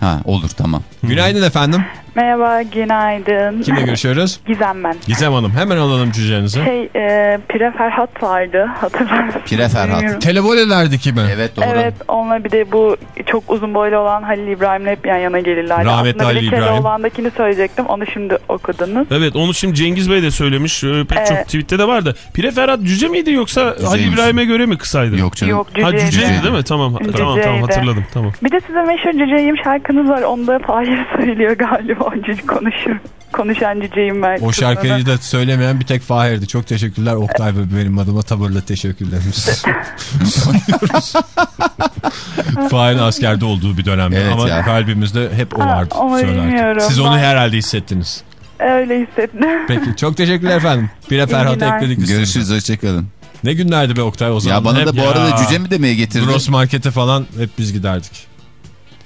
Ha olur tamam. Günaydın efendim. Merhaba, günaydın. Kimle görüşüyoruz? *laughs* Gizem ben. Gizem Hanım hemen alalım cücenizi. Şey, e, Pire Ferhat vardı, hatırlar mısın? Pire Ferhat. Bilmiyorum. Televolelerdeki mi? Evet doğru. Evet, onunla bir de bu çok uzun boylu olan Halil İbrahim'le hep yan yana gelirlerdi. Rahmetli Aslında Halil İbrahim. Keloğlan'dakini söyleyecektim, onu şimdi okudunuz. Evet onu şimdi Cengiz Bey de söylemiş. Ee, Pek çok Evet. tweette de vardı. Pire Ferhat cüce miydi yoksa Halil Cüceymiş. İbrahim'e göre mi kısaydı? Yok canım. Yok, Ha cüceydi. cüceydi değil mi? Tamam tamam tamam Cüceydi. hatırladım tamam. Bir de size meşhur cüceyim şarkınız var, onu da Fahir *laughs* söylüyor galiba. O konuşur. Konuşan cüceyim ben. O şarkıyı da söylemeyen bir tek Fahir'di. Çok teşekkürler Oktay ve benim adıma tavırla teşekkürlerimiz. *laughs* *laughs* Fahir'in askerde olduğu bir dönemde Evet ama ya. kalbimizde hep o Ha, vardı. onu söylerken. bilmiyorum. Siz onu herhalde hissettiniz. Öyle hissettim. *laughs* Peki çok teşekkürler efendim. Ferhat'ı günler. ekledik. Görüşürüz hoşçakalın. Ne günlerdi be Oktay o zaman. Ya bana Hep- da bu arada cüce mi demeye getirdin? Gross Market'e falan hep biz giderdik.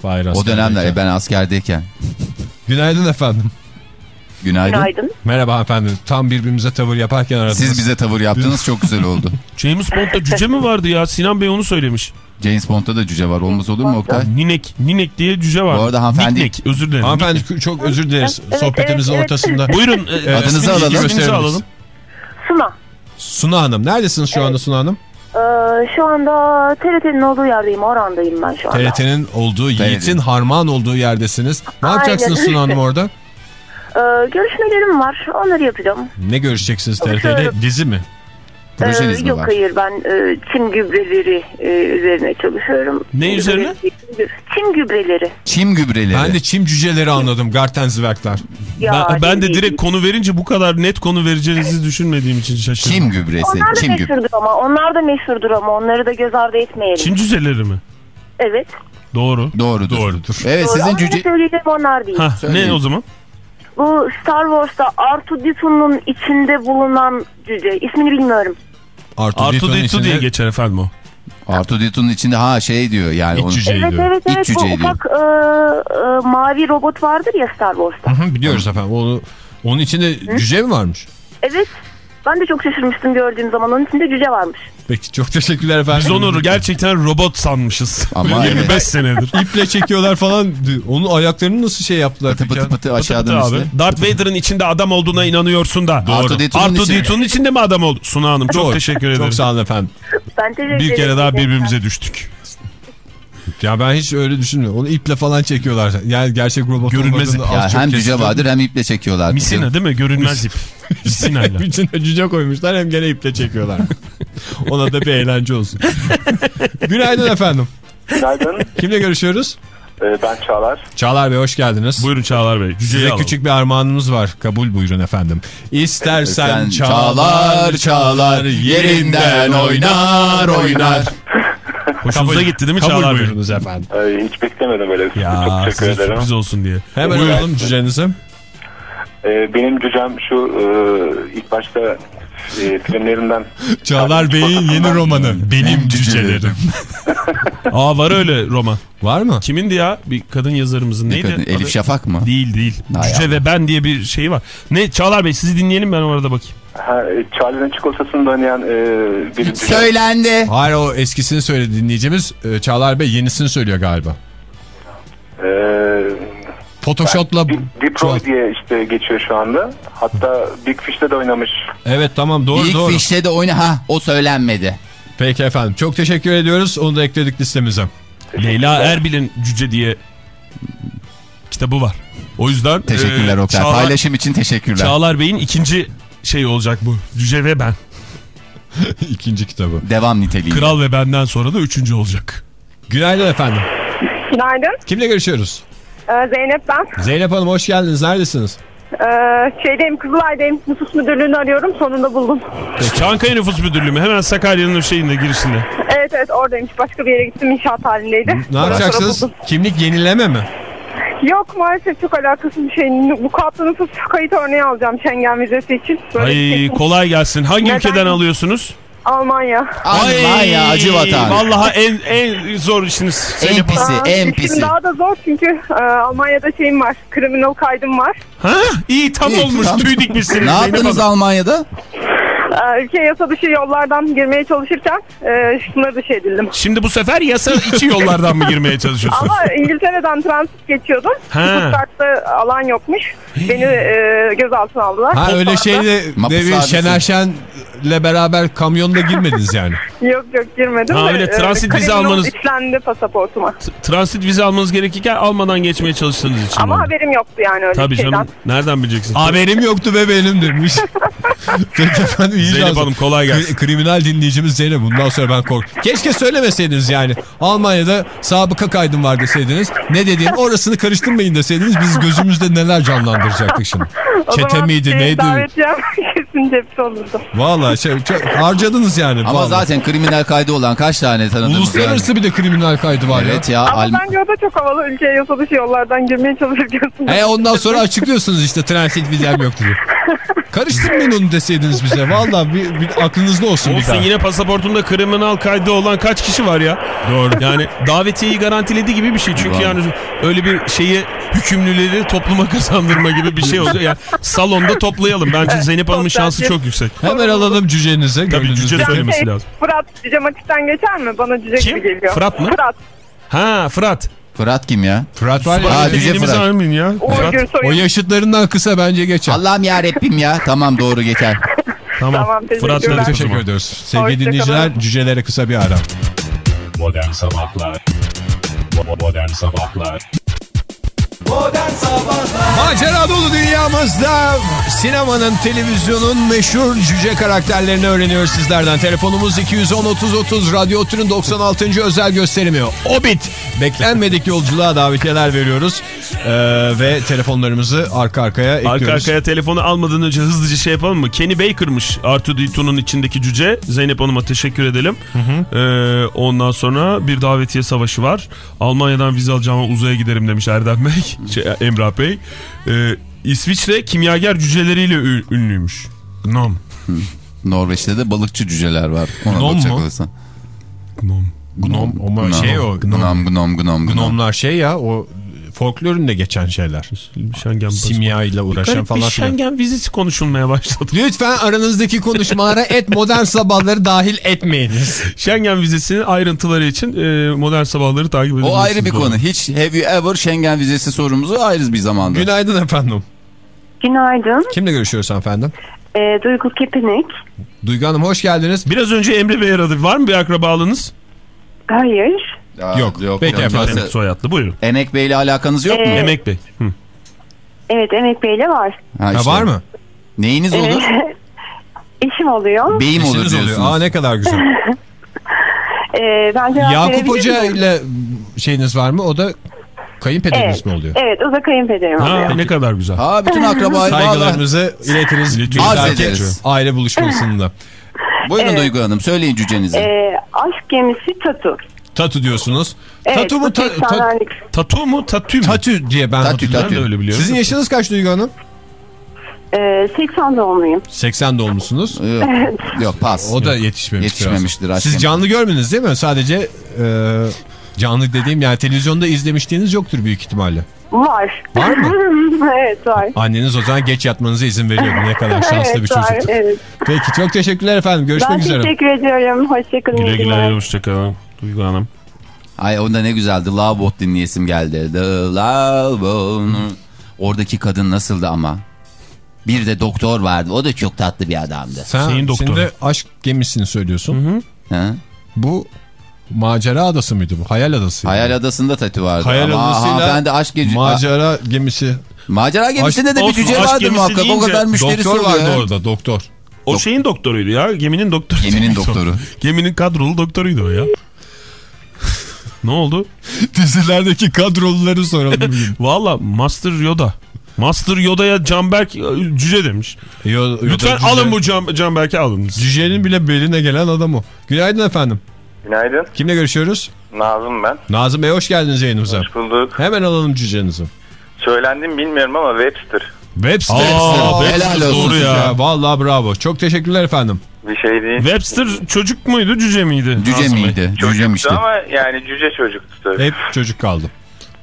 Fahir O dönemler e, ben askerdeyken. Günaydın efendim. Günaydın. Günaydın. Merhaba efendim. Tam birbirimize tavır yaparken aradınız. Siz bize tavır yaptınız çok güzel oldu. *laughs* James Bond'da cüce mi vardı ya? Sinan Bey onu söylemiş. James Bond'da da cüce var olmaz olur mu Oktay? Ninek. Ninek diye cüce var. Bu arada hanımefendi- Niknek özür dilerim. Hanımefendi çok özür dileriz. Evet, Sohbetimizin evet, evet. ortasında. *laughs* Buyurun. e, Evet, Adınızı isminizi- alalım. isminizi alalım. Suna. Suna Hanım. Neredesiniz şu anda Suna Hanım? Ee, şu anda TRT'nin olduğu yerdeyim. Orandayım ben şu anda. TRT'nin olduğu, Yiğit'in harman olduğu yerdesiniz. Ne Aynen yapacaksınız. Suna Hanım orada? *laughs* Ee, görüşmelerim var. Onları yapacağım. Ne görüşeceksiniz TRT'de? Çalışıyorum. Dizi mi? Projeniz Ee, mi yok var? hayır ben e, çim gübreleri e, üzerine çalışıyorum. Ne Çim üzerine? gübreleri- Çim gübreleri. Çim gübreleri. Ben de çim cüceleri anladım. Gartenzwerkler. Ya, Ben, ben de direkt değil. konu verince bu kadar net konu vereceğinizi düşünmediğim için şaşırdım. Çim gübresi. Onlar da Çim gübre. meşhurdur ama. Onlar da meşhurdur ama. Onları da göz ardı etmeyelim. Çin cüceleri mi? Evet. Doğru. Doğrudur. Doğrudur. Evet Doğru. sizin Ama cüce... ne söyleyeceğim onlar değil. Ha Söyleyin. ne o zaman? Bu Star Wars'ta R2-D2'nun içinde bulunan cüce. İsmini bilmiyorum. Artu, Artu Dito'nun Ditu içinde diye geçer efendim o. Artu Ditu'nun içinde ha şey diyor yani. İç onu- cüce. Şey evet diyor. evet İç evet. Bu cüceyi diyor. ufak e, e, mavi robot vardır ya Star Wars'ta. Hı hı, Biliyoruz efendim. Onu, onun içinde cüce mi varmış? Evet. Ben de çok şaşırmıştım gördüğüm zaman. Onun içinde cüce varmış. Peki çok teşekkürler efendim. Biz onu gerçekten robot sanmışız. Ama *laughs* 25 evet. senedir. İple çekiyorlar falan. Onun ayaklarını nasıl şey yaptılar? Pıtı pıtı pıtı aşağıdan üstte. abi. Darth Vader'ın içinde adam olduğuna inanıyorsun da. Artu Ditu'nun Artu içinde- Ditu'nun içinde mi adam oldu? Suna Hanım çok Doğru. teşekkür ederim. Çok sağ olun efendim. Ben teşekkür Bir kere ederim. daha birbirimize düştük. Ya ben hiç öyle düşünmüyorum. Onu iple falan çekiyorlar. Yani gerçek robot Görünmez olmadığını Ya az çok hem cüce vardır hem iple çekiyorlar. Misina değil mi? Görünmez ip. *laughs* Misinayla. İçine cüce koymuşlar hem gene iple çekiyorlar. *laughs* Ona da bir eğlence olsun. *laughs* Günaydın efendim. Günaydın. Kimle görüşüyoruz? Ee, ben Çağlar. Çağlar Bey hoş geldiniz. Buyurun Çağlar Bey. Cüceyi Size alalım. küçük bir armağanımız var. Kabul buyurun efendim. İstersen Sen çağlar çağlar yerinden oynar oynar. Hoşunuza Kabul- gitti değil mi kabul Çağlar Bey? buyurunuz efendim. Ee, hiç beklemedim böyle. Ya Çok teşekkür ederim. sürpriz olsun diye. Hemen alalım cücenizi. Ee, benim cücem şu e, ilk başta e, filmlerinden *laughs* Çağlar Bey'in yeni romanı. *laughs* Benim cücelerim. *laughs* Aa var öyle roman. Var mı? Kimindi ya? Bir kadın yazarımızın Ne neydi? kadın? Elif? Şafak mı? Değil değil. Hay Cüce Allah. ve ben diye bir şey var. Ne Çağlar Bey sizi dinleyelim ben orada bakayım. Ha, e, Charlie'nin çikolatasını da oynayan e, *laughs* bir cüce. Söylendi. Hayır o eskisini söyledi dinleyicimiz. Ee, Çağlar Bey yenisini söylüyor galiba. E, Photoshop'la... Deep, Deep Roy diye işte geçiyor şu anda. Hatta Big Fish'te de oynamış. Evet tamam doğru İlk doğru. fişte de oyna. Ha o söylenmedi. Peki efendim çok teşekkür ediyoruz. Onu da ekledik listemize. Leyla Erbil'in Cüce diye kitabı var. O yüzden Teşekkürler e, Oktay. Çağlar, Paylaşım için teşekkürler. Çağlar Bey'in ikinci şey olacak bu. Cüce ve ben. *laughs* İkinci kitabı. Devam niteliği. Kral ve benden sonra da üçüncü olacak. Günaydın efendim. Günaydın. Kimle görüşüyoruz? Ee, Zeynep ben. Zeynep Hanım hoş geldiniz. Neredesiniz? Ee, şeydeyim Kızılay'dayım. Nüfus müdürlüğünü arıyorum. Sonunda buldum. Çankaya Nüfus Müdürlüğü mü? Hemen Sakarya'nın şeyinde girişinde. Evet evet oradaymış. Başka bir yere gittim. inşaat halindeydi. Ne Sonra yapacaksınız? buldum. Kimlik yenileme mi? Yok maalesef çok alakasız bir şey. Bu katlı nüfus kayıt örneği alacağım Schengen vizesi için. Böyle Ay şey- kolay gelsin. Hangi Neden? ülkeden alıyorsunuz? Almanya. Almanya acı vatan. Vallahi en en zor işiniz. En pisi, en pisi. daha da zor çünkü e, Almanya'da şeyim var. Kriminal kaydım var. Ha? İyi tam İyi, olmuş tam- tüy dikmişsiniz. Ne yaptınız. Almanya'da? E, ülkeye yasa dışı yollardan girmeye çalışırken e, sınır dışı edildim. Şimdi bu sefer yasa içi yollardan mı girmeye çalışıyorsunuz? Ama İngiltere'den transit geçiyordum. Kartta alan yokmuş. Beni e, gözaltına aldılar. Ha öyle Mapus devir abisi. Şener Şen'le beraber kamyonda girmediniz yani. *laughs* Yok yok girmedim. Ha, de, öyle e, transit vize almanız- işlendi pasaportuma. Transit vize almanız gerekirken almadan geçmeye çalıştığınız için. Ama oldu. haberim yoktu yani öyle Tabii şeyden. canım. Nereden bileceksin? Haberim yoktu be benim demiş. *laughs* Peki efendim iyi Zeynep şans. Hanım, kolay gelsin. Kri- Kriminal dinleyicimiz Zeynep. Bundan sonra ben kork. Keşke söylemeseydiniz yani. Almanya'da sabıka kaydım var deseydiniz. Ne dediğim orasını karıştırmayın deseydiniz biz gözümüzde neler canlandıracaktık şimdi. *laughs* Çete miydi neydi? Davetiyem kesin cepte olurdu. Valla şey, çok harcadınız yani. Ama vallahi. zaten kriminal kaydı olan kaç tane tanıdığımız Uluslararası bir de kriminal kaydı var Evet ya. ya. Ama Alm- bence o da çok havalı. Ülkeye yasa dışı yollardan girmeye çalışırken. E ondan sonra açıklıyorsunuz işte transit vizem yok diye. *laughs* Karıştırmayın onu deseydiniz bize. Valla bir, bir aklınızda olsun, bir Olsun daha. yine pasaportunda kriminal kaydı olan kaç kişi var ya? Doğru. Yani davetiyeyi garantiledi gibi bir şey. Çünkü Vallahi. yani öyle bir şeyi hükümlüleri topluma *laughs* kazandırma gibi bir şey oluyor. Yani salonda toplayalım. Bence Zeynep Hanım'ın şansı çok yüksek. Hemen alalım cücenize. Tabii cüce söylemesi Şey, lazım. Fırat cematikten geçer mi? Bana cüce Kim? gibi geliyor. Fırat mı? Fırat. Ha Fırat. Fırat kim ya? Fırat var ya. Elimize Fırat. almayın ya. Uğur Fırat. O yaşıtlarından kısa bence geçer. Allah'ım ya Rabbim ya. Tamam doğru geçer. *laughs* Tamam. Tamam. Fırat o Teşekkür ediyoruz. Sevgili Hoşça dinleyiciler kalın. cücelere kısa bir ara. Modern Sabahlar Modern Sabahlar Macera dolu dünyamızda sinemanın, televizyonun meşhur cüce karakterlerini öğreniyoruz sizlerden. Telefonumuz 210-30-30, Radyo Türün 96. özel gösterimi. Obit. Beklenmedik yolculuğa davetiyeler veriyoruz. Ee, ve telefonlarımızı arka arkaya ekliyoruz. Arka arkaya telefonu almadan önce hızlıca şey yapalım mı? Kenny Baker'mış R2D2'nun içindeki cüce. Zeynep Hanım'a teşekkür edelim. Ee, ondan sonra bir davetiye savaşı var. Almanya'dan vize alacağıma uzaya giderim demiş Erdem Bey. Şey, Emrah Bey. Ee, İsviçre kimyager cüceleriyle ünlüymüş. Gnome. Norveç'te de balıkçı cüceler var. Ona Gnom bakacak mu? olursan. Gnome. Gnom, o Gnom. şey o. Gnom. Gnom, gnom, gnom, gnom. Gnomlar şey ya o folkloründe geçen şeyler. Schengen Simya ile uğraşan bir falan filan. Schengen vizesi konuşulmaya başladı. Lütfen aranızdaki konuşmalara et modern sabahları dahil etmeyiniz. Schengen vizesinin ayrıntıları için e, modern sabahları takip edebilirsiniz. O ayrı bir Doğru. konu. Hiç have you ever Schengen vizesi sorumuzu ayrı bir zamanda. Günaydın efendim. Günaydın. Kimle görüşüyoruz efendim? Ee, Duygu Kepinik. Duygu Hanım hoş geldiniz. Biraz önce Emre Bey aradı. Var mı bir akrabalığınız? Hayır. Ya, Yok. Peki yok. efendim. Emek soyadlı buyurun. Emek Bey'le alakanız yok mu? Ee, Emek Bey. Hı. Evet Emek Bey'le var. Ha, işte. var mı? Neyiniz olur? *laughs* Evet. Eşim oluyor. Beyim olur İşiniz oluyor. diyorsunuz. Aa ne kadar güzel. *laughs* Ee, ben Yakup Hoca ile şeyiniz var mı? O da kayınpederiniz Evet. mi oluyor? Evet o da kayınpederim Ha, oluyor. ne kadar güzel. Ha bütün akrabayı bağlar. Saygılarımızı iletiriz. *laughs* Ederiz. Aile buluşmasında. Buyurun Evet. Duygu Hanım söyleyin cücenizi. Ee, aşk gemisi Tatu. Tatu diyorsunuz. Evet, tatu mu? Ta, ta, 80'lerlik. Tatu mu? Tatü mü? tatü diye ben Tatü. Ben de öyle biliyorum. Sizin yaşınız kaç Duygu Hanım? Ee, 80 doğumluyum. 80 doğumlusunuz. Yok, yok pas. O da yetişmemiş. Yetişmemiştir biraz. aşkım. Siz canlı görmediniz değil mi? Sadece e, canlı dediğim yani televizyonda izlemiştiğiniz yoktur büyük ihtimalle. Var. Var mı? *laughs* evet var. Anneniz o zaman geç yatmanıza izin veriyordu. Ne kadar şanslı evet, bir çocuk. var, evet. Peki çok teşekkürler efendim. Görüşmek Ben üzere. teşekkür ediyorum. Hoşçakalın. Güle güle hoşçakalın. Duygu Hanım. Ay onda ne güzeldi. Love Boat dinleyesim geldi. The Love Boat. Oradaki kadın nasıldı ama? Bir de doktor vardı. O da çok tatlı bir adamdı. Sen Şeyin doktoru. şimdi aşk gemisini söylüyorsun. Ha? Bu macera adası mıydı bu? Hayal adası. Hayal Adası'nda tatu vardı. Hayal ama adasıyla hanımefendi aşk geci... macera gemisi. Macera gemisinde de bir cüce aşk gemisi muhakkak. O kadar müşterisi Doktor vardı ya. orada doktor. O şeyin doktoruydu ya. Geminin doktoru. Geminin doktoru. *laughs* Geminin kadrolu doktoruydu o ya. Ne oldu? *laughs* Dizilerdeki kadroluları soralım bugün. *laughs* Valla Master Yoda. Master Yoda'ya Canberk e, cüce demiş. Yo- Lütfen Yoda cüce. alın bu Can, Canberk'i alın. Cücenin bile beline gelen adam o. Günaydın efendim. Günaydın. Kimle görüşüyoruz? Nazım ben. Nazım Bey hoş geldiniz yayınımıza. Hoş bulduk. Hemen alalım cücenizi. Söylendim bilmiyorum ama Webster. Webster. Aa, Webster Helal olsun doğru size. ya. Vallahi bravo. Çok teşekkürler efendim. Bir şey değil. Webster çocuk muydu cüce miydi? Cüce Bey? miydi? Cücemişti. Ama yani cüce çocuktu tabii. Hep çocuk kaldı.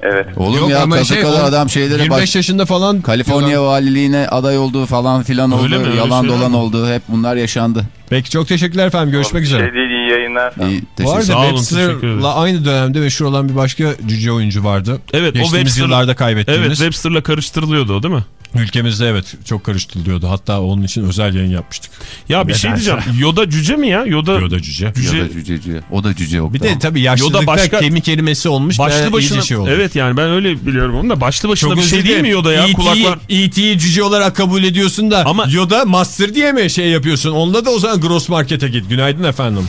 Evet. Oğlum Yok ya kazıkalı şey, o adam şeylere 25 baş... yaşında falan. Kaliforniya valiliğine aday olduğu falan filan oldu. Mi? Yalan şeyler dolan mi? oldu. Hep bunlar yaşandı. Peki çok teşekkürler efendim. Görüşmek üzere. şey değil iyi yayınlar. İyi, Bu teşekkür arada. Webster'la aynı dönemde meşhur olan bir başka cüce oyuncu vardı. Evet, o Geçtiğimiz Webster- yıllarda kaybettiğimiz. Evet Webster'la karıştırılıyordu o değil mi? Ülkemizde evet çok karıştırılıyordu. Hatta onun için özel yayın yapmıştık. Ya bir şey Nedense. diyeceğim. Yoda cüce mi ya? Yoda, Yoda cüce. Cüce- Ya da cüce, cüce. O da cüce yok. Bir de tabii yaşlılıkta Yoda başka- kemik erimesi olmuş. başlı başına şey oldu. Evet yani ben öyle biliyorum onu da başlı başına bir özür şey değil mi Yoda ya? E.T.'yi Kulaklar E.T.'yi cüce olarak kabul ediyorsun da Ama- Yoda Master diye mi şey yapıyorsun? Onda da o zaman Gross Market'e git. Günaydın efendim.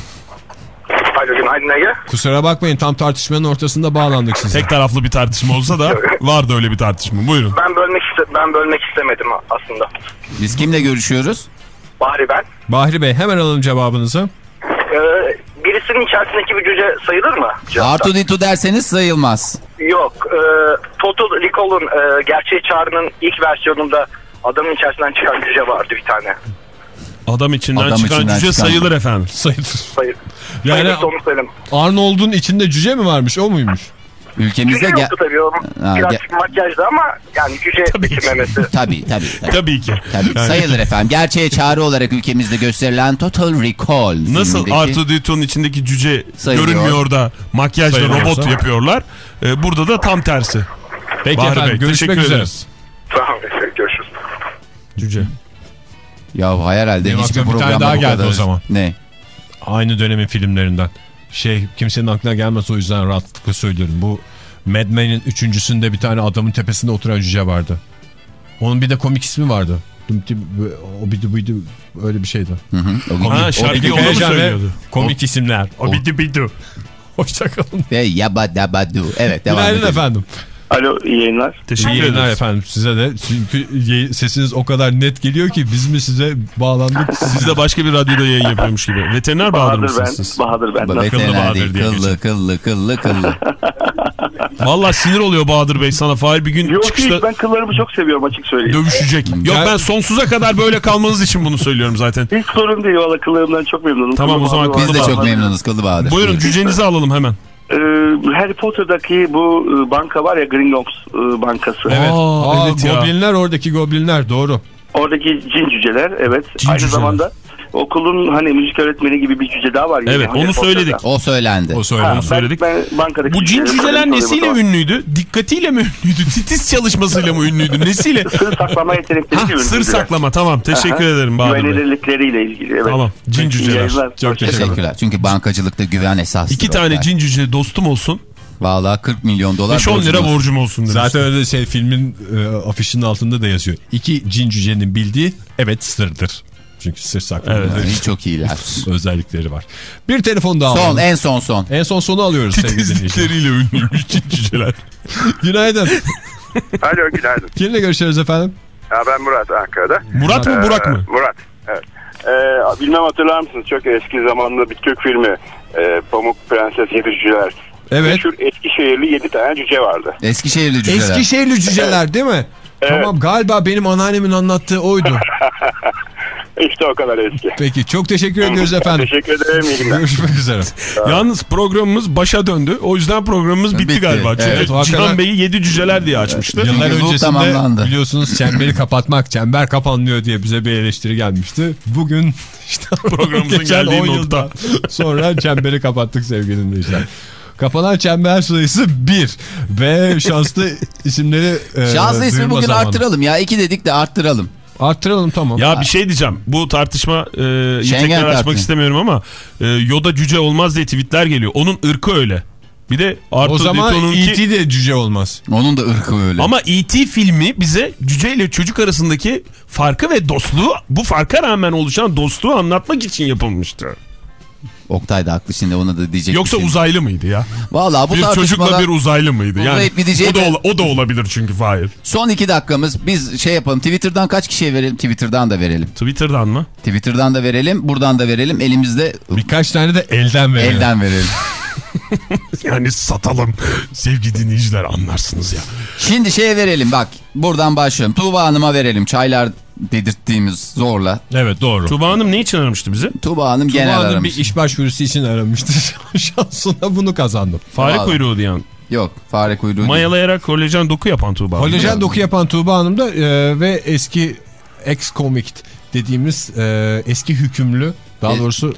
Ege. Kusura bakmayın tam tartışmanın ortasında bağlandık size. tek taraflı bir tartışma olsa da vardı öyle bir tartışma. Buyurun. Ben bölmek ben bölmek istemedim aslında. Biz kimle görüşüyoruz? Bari ben. Bahri Bey hemen alalım cevabınızı. Ee, birisinin içerisindeki bir cüce sayılır mı? Artu Ditu derseniz sayılmaz. Yok. E, Total Recall'un e, gerçeği çağrının ilk versiyonunda adamın içerisinden çıkan cüce vardı bir tane. Adam içinden Adam çıkan içinden cüce çıkan- sayılır efendim. Sayılır. Sayı. Yani. Arnold'un içinde cüce mi varmış o muymuş? Ülkemizde Cüce yoktu tabii o. Ha, Birazcık makyajdı ama yani cüce seçilmemesi. *laughs* Tabii tabii. tabii. Tabii ki. Tabii, Yani- sayılır efendim. Gerçeğe çağrı olarak ülkemizde gösterilen Total Recall Nasıl filmindeki- R2D2'nun içindeki cüce Sayılıyor. görünmüyor da makyajla Sayılıyorsa. robot yapıyorlar. Ee, burada da tam tersi. Peki Bahri efendim Bey, görüşmek teşekkür üzere. ederiz. Tamam görüşürüz. Cüce. Ya herhalde Benim hiçbir aklıma bir tane programda daha geldi kadar. o zaman. Ne? Aynı dönemin filmlerinden. Şey kimsenin aklına gelmez o yüzden rahatlıkla söylüyorum. Bu Mad Men'in üçüncüsünde bir tane adamın tepesinde oturan cüce vardı. Onun bir de komik ismi vardı. O bidi bidi öyle bir şeydi. Hı hı. O Ha, şarkıyı Kayacan ve söylüyordu? Komik isimler. O O- bidi bidi. *laughs* Hoşçakalın. Yabadabadu. Evet devam Günaydın edelim. efendim. Alo iyi yayınlar. Teşekkür İyi yayınlar efendim size de. Çünkü sesiniz o kadar net geliyor ki biz mi size bağlandık? *laughs* Siz de başka bir radyoda yayın yapıyormuş gibi. Veteriner Bahadır Bahadır ben. mısınız siz? Bahadır ben. Kıllı veteriner Bahadır değil. diye Kıllı, kıllı, kıllı, kıllı. *laughs* Valla sinir oluyor Bahadır Bey sana. Fahir bir gün Yok çıkışta hiç ben kıllarımı çok seviyorum açık söyleyeyim. dövüşecek. Yok ben sonsuza kadar böyle kalmanız için bunu söylüyorum zaten. Hiç sorun değil valla kıllarımdan çok memnunum. Tamam, Kıllı o zaman Bahadır Biz de çok memnunuz Kıllı Bahadır. Buyurun cücenizi alalım *laughs* hemen. Ee, Harry Potter'daki bu e, banka var ya Gringotts e, bankası. Evet. Aa, Aa, evet ya. goblinler oradaki goblinler doğru. Oradaki cin cüceler evet. Cin Aynı cüceler. zamanda okulun hani müzik öğretmeni gibi bir cüce daha var. Evet Harry onu Potter'da. söyledik. O söylendi. O söyledi. Ha, Onu ben- söyledik. Ben, bankadaki Bu cin cüceler nesiyle ünlüydü? Dikkatiyle mi ünlüydü? *laughs* Titiz çalışmasıyla mı ünlüydü? Nesiyle? Sır saklama yetenekleri Ha, gibi sır saklama tamam. Teşekkür Aha. ederim Bahadır. Güvenilirlikleriyle ilgili. Evet. Tamam. Cin cüceler. Çok teşekkürler. Teşekkürler. Çünkü bankacılıkta güven esastır. İki tane Oktay. cin cüce dostum olsun. Vallahi 40 milyon dolar 5-10 lira borcum olsun demiş. Zaten öyle şey filmin e, afişinin altında da yazıyor. İki cin cücenin bildiği evet sırdır. Çünkü sır saklama Evet. Yani çok iyiler. özellikleri var. Bir telefon daha Son alalım. en son son. En son sonu alıyoruz sevgili dinleyiciler. Titizlikleriyle ünlüymüş *laughs* cüceler. Günaydın. Alo günaydın. Kimle görüşüyoruz efendim? Ya ben Murat Ankara'da. Murat mı Burak mı? Ee, Murat. Evet. Ee, bilmem hatırlar mısınız? Çok eski zamanda bir Türk filmi. Ee, Pamuk Prenses Yedi Cüceler. Evet. Meşhur Eskişehirli yedi tane cüce vardı. Eskişehirli cüceler. Eskişehirli cüceler değil mi? Tamam galiba benim anneannemin anlattığı oydu. *laughs* İşte o kadar eski. Peki çok teşekkür ediyoruz efendim. Teşekkür ederim. iyi günler. Görüşmek üzere. Yalnız programımız başa döndü. O yüzden programımız bitti, Bitti. galiba. Çünkü Evet, Cihan Bey'i yedi cüceler diye açmıştı. Yıllar Yıl öncesinde tamamlandı. biliyorsunuz çemberi kapatmak, çember kapanmıyor diye bize bir eleştiri gelmişti. Bugün işte Programımızın *laughs* geldiği 10 nokta. sonra çemberi kapattık sevgili dinleyiciler. Kapanan çember sayısı 1 ve şanslı *laughs* isimleri e, Şanslı ismi bugün zamanı. arttıralım ya. İki dedik de arttıralım. Arttıralım tamam. Ya bir şey diyeceğim. Bu tartışma e, tekrar açmak istemiyorum ama e, Yoda cüce olmaz diye tweetler geliyor. Onun ırkı öyle. Bir de Artu o zaman E.T. de cüce olmaz. Onun da ırkı öyle. Ama E.T. filmi bize cüce ile çocuk arasındaki farkı ve dostluğu bu farka rağmen oluşan dostluğu anlatmak için yapılmıştı. Oktay da haklı şimdi ona da diyecek Yoksa şey. uzaylı mıydı ya? Vallahi bu bir çocukla bir uzaylı mıydı? Yani gideceği o da, o da olabilir çünkü Fahir. son iki dakikamız biz şey yapalım Twitter'dan kaç kişiye verelim Twitter'dan da verelim. Twitter'dan mı? Twitter'dan da verelim buradan da verelim elimizde Birkaç tane de elden verelim. elden verelim. *laughs* yani satalım sevgili dinleyiciler anlarsınız ya. Şimdi şeye verelim bak buradan başlıyorum. Tuğba Hanım'a verelim çaylar dedirttiğimiz zorla. Evet doğru. Tuğba Hanım ne için aramıştı bizi? Tuğba Hanım Tuğba genel Hanım aramış. bir iş başvurusu için aramıştır. *laughs* Şansına bunu kazandım. Fare Vallahi. kuyruğu diyen. Yok fare kuyruğu değil. Mayalayarak kolajen doku yapan Tuğba. Hanım. Kolajen doku yapan Tuğba Hanım da e, ve eski ex-convict dediğimiz e, eski hükümlü daha E, doğrusu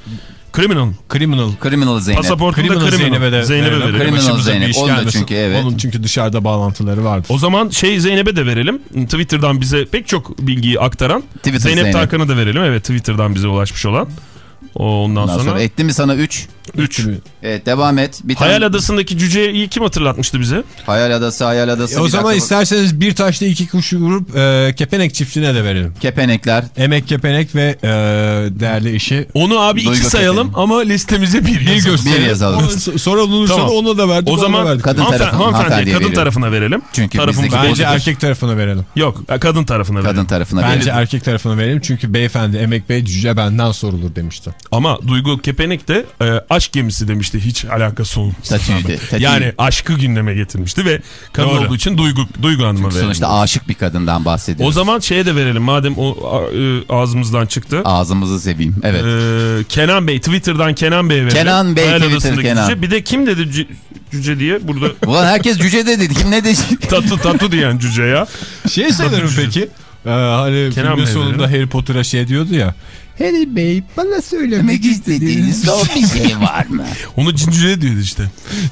Criminal. criminal Criminal Zeynep. Pasaportunda Criminal criminal. Zeynep'e de Zeynep'e verelim. Criminal Zeynep. Onun da çünkü, evet. Onun çünkü dışarıda bağlantıları vardı. O zaman şey Zeynep'e de verelim. Twitter'dan bize pek çok bilgiyi aktaran. Twitter Zeynep, Zeynep. Tarkan'a da verelim. Evet Twitter'dan bize ulaşmış olan. O ondan, Ondan sonra, sonra etti mi sana 3? 3. Evet devam et. Bir Hayal tane Adası'ndaki cüceyi kim hatırlatmıştı bize? Hayal Adası, Hayal Adası. E, o bir zaman dakika isterseniz bir taşla iki kuş vurup e, kepenek çiftine de verelim. Kepenekler. Emek kepenek ve e, değerli işi. Onu abi Duygu iki sayalım ama listemize bir yazalım. gösterelim. Bir yazalım. Onu sonra olursa Tamam. da ona da verdik. O zaman verdik. Kadın hanımefendi, tarafına, hanımefendiye hanımefendiye kadın verelim. tarafına verelim. Çünkü Tarafımız bizdeki- Bence bozulur. erkek tarafına verelim. Yok kadın tarafına verelim. Kadın tarafına Bence verelim. erkek tarafına verelim çünkü beyefendi Emek Bey cüce benden sorulur demişti. Ama Duygu Kepenek de e, aşk gemisi demişti hiç alakası statü. Yani aşkı gündeme getirmişti ve kadın Doğru. olduğu için Duygu, Duygu Hanım'a verelim. Sonuçta aşık bir kadından bahsediyoruz. O zaman şeye de verelim madem o e, ağzımızdan çıktı. Ağzımızı seveyim. Evet. Ee, Kenan Bey Twitter'dan Kenan Bey'e verelim. Kenan Bey, Hayal Twitter Kenan. Cüce. Bir de kim dedi cü- cüce diye burada *laughs* Ulan herkes cüce de dedi. Kim ne dedi? *laughs* tatu tatu diyen cüce ya. Şey sanırım peki. Ee, hani Kenan filmin Bey sonunda. Harry Potter'a şey diyordu ya. Harry Bey bana söylemek istediğiniz son bir şey var mı? *laughs* Onu cincüce diyordu işte.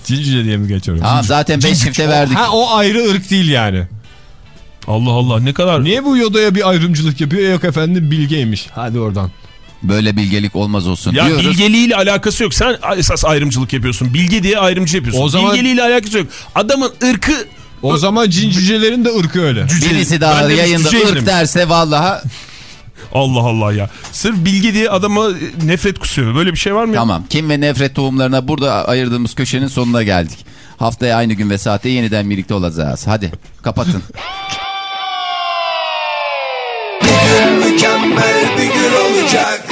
Cincice diye mi geçiyorum? Tamam zaten 5 çifte verdik. Ha o ayrı ırk değil yani. Allah Allah ne kadar Niye bu Yoda'ya bir ayrımcılık yapıyor? Yok efendim bilgeymiş. Hadi oradan. Böyle bilgelik olmaz olsun Ya diyoruz. bilgeliğiyle alakası yok. Sen esas ayrımcılık yapıyorsun. Bilge diye ayrımcı yapıyorsun. O zaman- Bilgeliğiyle alakası yok. Adamın ırkı O zaman cincücelerin de ırkı öyle. cüce. Birisi daha Ben yayında ırk derse vallahi Allah Allah ya. Sırf bilgi diye adama nefret kusuyor. Böyle bir şey var mı? tamam. Kim ve nefret tohumlarına burada ayırdığımız köşenin sonuna geldik. Haftaya aynı gün ve saatte yeniden birlikte olacağız. Hadi kapatın. *laughs* Mükemmel bir gün olacak